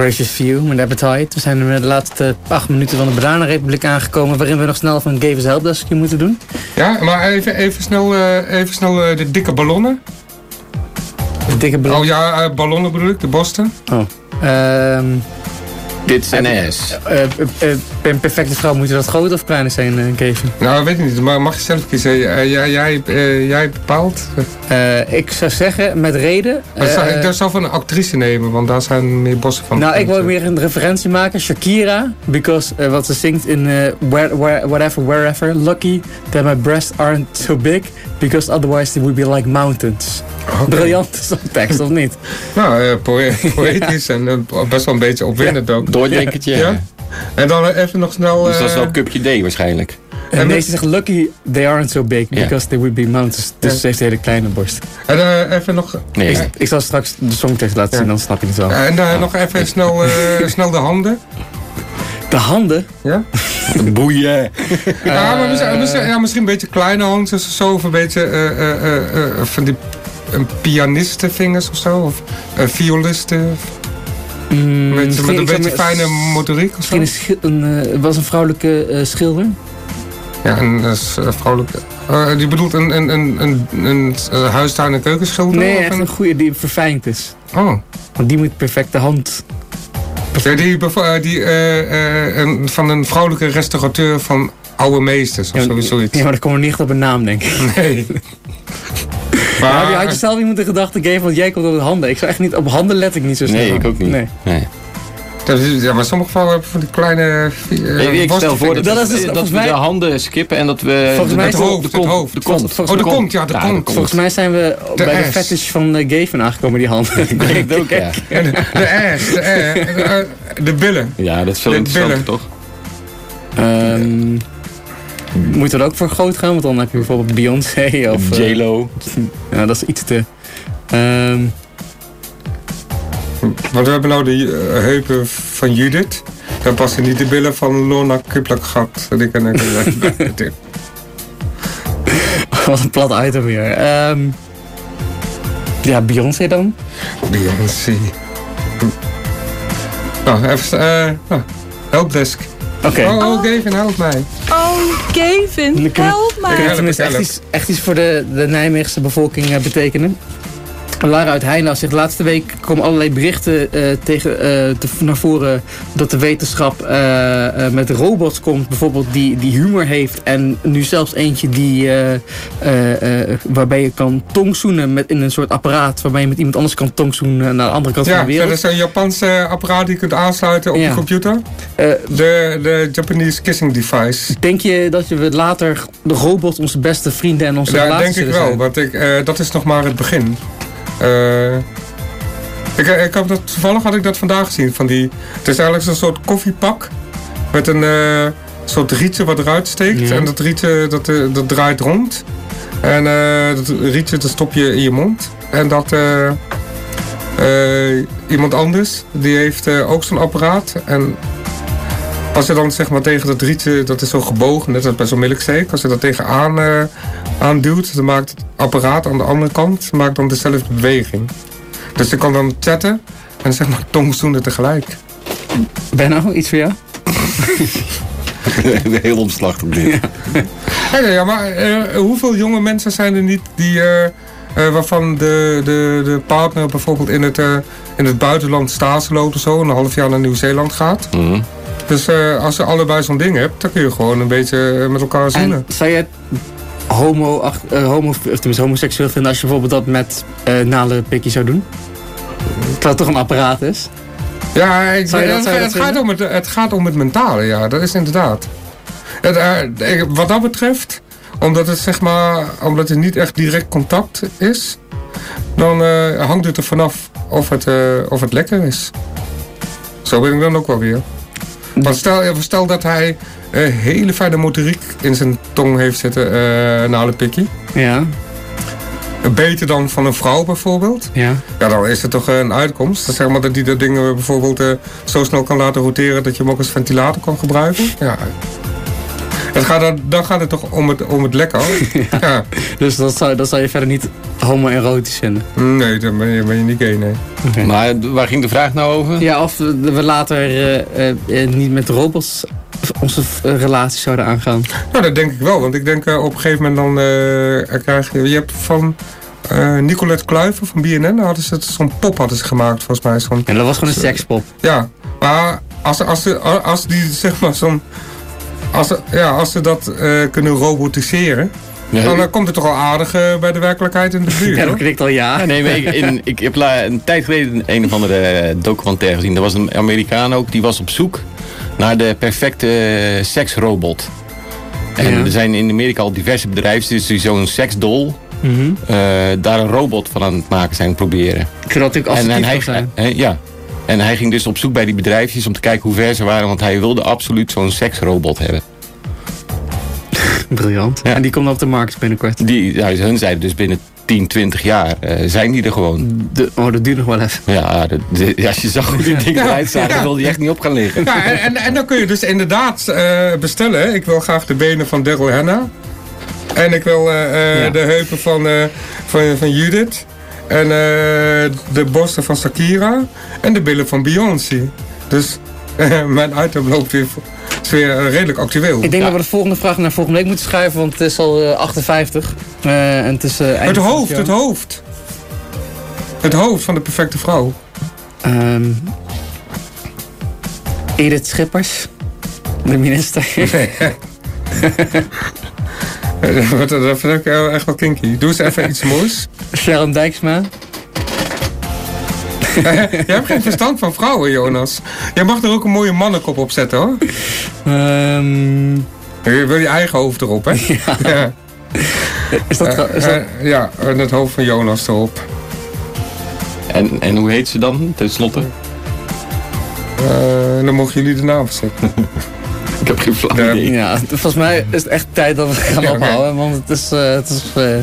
Gracious View met Appetite. We zijn met de laatste acht minuten van de Bananenrepubliek aangekomen... waarin we nog snel van Gave us Help Desk moeten doen. Ja, maar even, even snel, eh, even snel eh, de dikke ballonnen. De dikke ballon. Oh ja, eh, ballonnen bedoel ik, de Boston. Oh. Ehm, Dit is NS. eh, eh, eh, een perfecte vrouw, moet dat groot of klein zijn, eh Gavin? Nou, weet ik niet, maar mag je zelf kiezen. Jij, jij, eh, jij bepaalt. Eh, ik zou zeggen, met reden... Maar zou- eh, ik zou zelf een actrice nemen, want daar zijn meer bossen van. Nou, ik wil meer een referentie maken. Shakira, because eh, wat ze zingt in where, where, whatever, wherever. Lucky that my breasts aren't so big, because otherwise they would be like mountains. Briljante songtekst, of niet? <laughs> Nou, poë- <laughs> poëtisch en best wel een beetje opwindend ook. Doordenkertje. Ja. En dan even nog snel... Dus dat is wel cupje D waarschijnlijk. En nee, ze zegt lucky they aren't so big, because they would be mountains. Dus Ja. ze heeft een hele kleine borst. En eh, even nog... Nee. Ik, ik zal straks de songtekst laten zien, dan snap je het wel. En eh, nog even snel, eh, <laughs> snel de handen. De handen? Ja? <laughs> Boeien. ja, maar misschien, misschien, ja, misschien een beetje kleine handen. dus Zo of een beetje van die een pianistenvingers of zo. Of uh, violisten. Mm, Met, een ik beetje fijne motoriek of zo. Misschien een, een, was een vrouwelijke schilder. Ja, een eh, vrouwelijke... eh, die bedoelt een, een, een, een, een eh, huistuin- en keukenschilder? Nee, of echt een- een goede die verfijnd is. Oh. Want die moet perfect de hand Ja, die, die eh, eh, een, van een vrouwelijke restaurateur van oude meesters of zo- zoiets. Ja, maar dat komt er niet echt op een naam, denk ik. Nee. <laughs> Maar je had jezelf iemand in gedachten gegeven, want jij komt op de handen. Ik zou echt niet op handen let ik niet zo snel. Nee, ik ook niet. Nee. Nee. Dat is- Ja, maar sommige hebben van die kleine... eh, Nee, ik stel voor dat, Dat is dus dat we mij- de handen skippen en dat we... Volgens mij de, is het de, hoofd, kont- het hoofd. De kont. Volgens- Oh, de kont, ja, de Ja, de kont. kont. Volgens mij zijn we De bij de fetish van uh, Gaven aangekomen, die hand. <laughs> Ik denk het ook, ja. <laughs> En de, de ass, de, de, eh, de billen. Ja, dat is veel De interessanter, billen. toch? Ehm, moet dat ook voor groot gaan? Want dan heb je bijvoorbeeld Beyoncé of... eh, J-Lo. ja, dat is iets te... Ehm, Want we hebben nou de eh, heupen van Judith. Dan passen niet de billen van Lorna Kiplak-gat. Die ken ik <laughs> wat een plat item weer. Ehm, ja, Beyoncé dan? Beyoncé. Nou, even... eh nou, helpdesk. Oké. Oh, oh, Gavin, help mij. Oh, kunnen- help Kunnen mij. we tenminste echt iets, echt iets voor de, de Nijmeegse bevolking eh, betekenen? Lara uit Heijnau zegt, laatste week komen allerlei berichten eh, tegen, eh, te- naar voren dat de wetenschap eh, met robots komt, bijvoorbeeld die, die humor heeft en nu zelfs eentje die, waarbij je kan tongzoenen met, in een soort apparaat waarbij je met iemand anders kan tongzoenen naar de andere kant Ja, van de wereld. dat is een Japanse apparaat die je kunt aansluiten op Ja. je computer. De, de Japanese kissing device. denk je dat je we later de robots onze beste vrienden en onze Ja, denk ik wel, zijn? want ik, dat is nog maar het begin. Eh, ik, ik heb dat, toevallig had ik dat vandaag gezien. Van die, het is eigenlijk zo'n soort koffiepak met een eh, soort rietje wat eruit steekt. Ja. En dat rietje dat, eh, dat draait rond. En eh, dat rietje dat stop je in je mond. En dat eh, eh, iemand anders, die heeft eh, ook zo'n apparaat. En als je dan zeg maar tegen dat rietje, dat is zo gebogen, net als bij zo'n milkshake. Als je dat tegenaan eh aanduwt, dan maakt het apparaat aan de andere kant maakt dan dezelfde beweging. Dus je kan dan chatten en zeg maar tongzoenen tegelijk. Benno, iets voor jou? <laughs> Heel omslachtig dit. Ja, <laughs> ja, ja, maar eh, hoeveel jonge mensen zijn er niet die, eh, waarvan de, de, de partner bijvoorbeeld in het, eh, in het buitenland stage loopt of zo, een half jaar naar Nieuw-Zeeland gaat? Mhm. Dus eh, als je allebei zo'n ding hebt, dan kun je gewoon een beetje eh, met elkaar zoenen. En zou je het homo, ach- eh, homo, of tenminste homoseksueel vinden als je bijvoorbeeld dat met eh nale pikkie zou doen? Terwijl het toch een apparaat is? Ja, ik, dat- het, dat gaat om het, het gaat om het mentale, ja, dat is inderdaad. Het, wat dat betreft, omdat het zeg maar, omdat het niet echt direct contact is, dan hangt het er vanaf of het, of het lekker is. Zo ben ik dan ook wel weer. Want stel, stel dat hij eh, hele fijne motoriek in zijn tong heeft zitten eh na de pikkie. Ja, Beter dan van een vrouw bijvoorbeeld. ja. Ja, dan is het toch een uitkomst. Dat zeg maar dat die dat dingen bijvoorbeeld eh, zo snel kan laten roteren dat je hem ook als ventilator kan gebruiken. Ja. Het gaat dan, dan gaat het toch om het, om het lekker? <laughs> ja. Dus dat zou, dat zou je verder niet homoerotisch vinden? Nee, dan ben je, ben je niet gay, nee. Maar waar ging de vraag nou over? Ja, of we later eh, eh, eh, niet met robots onze eh, relatie zouden aangaan. Nou, dat denk ik wel. Want ik denk op een gegeven moment dan eh, krijg je... Je hebt van eh, Nicolette Kluiver van BNN... hadden ze zo'n pop hadden ze gemaakt, volgens mij. Zo'n, En dat was gewoon een sekspop. Ja, maar als, als, ze- als die zeg maar zo'n... Als, ze- ja, als ze dat eh, kunnen robotiseren... Ja. dan eh, komt het toch al aardig eh, bij de werkelijkheid in de buurt. <laughs> Ja, dat klinkt al ja. Nee, maar ik, in, <laughs> ik heb een tijd geleden een of andere documentaire gezien. Er was een Amerikaan ook, die was op zoek naar de perfecte seksrobot. En Ja. er zijn in Amerika al diverse bedrijven dus die zo'n seksdol... Mhm. eh, daar een robot van aan het maken zijn proberen. Ik zou dat natuurlijk En, en hij, zijn. ja. En hij ging dus op zoek bij die bedrijfjes om te kijken hoe ver ze waren. Want hij wilde absoluut zo'n seksrobot hebben. <laughs> Briljant. Ja. En die komt op de markt binnenkort. Die, ja, hun zeiden dus binnen 10, 20 jaar eh, zijn die er gewoon. De, oh, dat duurt nog wel even. Ja, de, de- ja, als je zag hoe die dingen Ja, eruit zagen, ja. dan wilde je echt niet op gaan liggen. Ja, en, en, en dan kun je dus inderdaad eh, bestellen. Ik wil graag de benen van Daryl Hannah. En ik wil eh, eh, Ja. de heupen van, eh, van, van Judith. En eh, de borsten van Shakira. En de billen van Beyoncé. Dus <laughs> eh, mijn item loopt weer, is weer eh, redelijk actueel. Ik denk dat we de volgende vraag naar volgende week moeten schuiven, want het is al eh, 58. Eh, en het is Het hoofd, het hoofd. Het hoofd van de perfecte vrouw. Ehm, Edith Schippers, de minister. <laughs> <laughs> dat vind ik echt wel kinky. Doe eens even iets moois. <laughs> Sharon Dijksma. <laughs> Jij hebt geen verstand van vrouwen, Jonas. Jij mag er ook een mooie mannenkop op zetten, hoor. Ehm, Je wil je eigen hoofd erop, hè? <laughs> Ja. is dat, Eh, is dat eh, ja, en het hoofd van Jonas erop. En, en hoe heet ze dan, tenslotte? Eh, dan mogen jullie de naam zetten. Heb geen flauw Ja. idee. ja, volgens mij is het echt tijd dat we gaan Ja, ophouden. Want het is... eh, het is eh,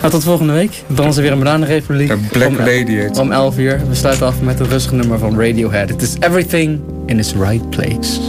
maar tot volgende week. Dan is er weer een Bananenrepubliek. De Black om, Lady heet. Om 11 uur. We sluiten af met een rustig nummer van Radiohead. It is everything in its right place.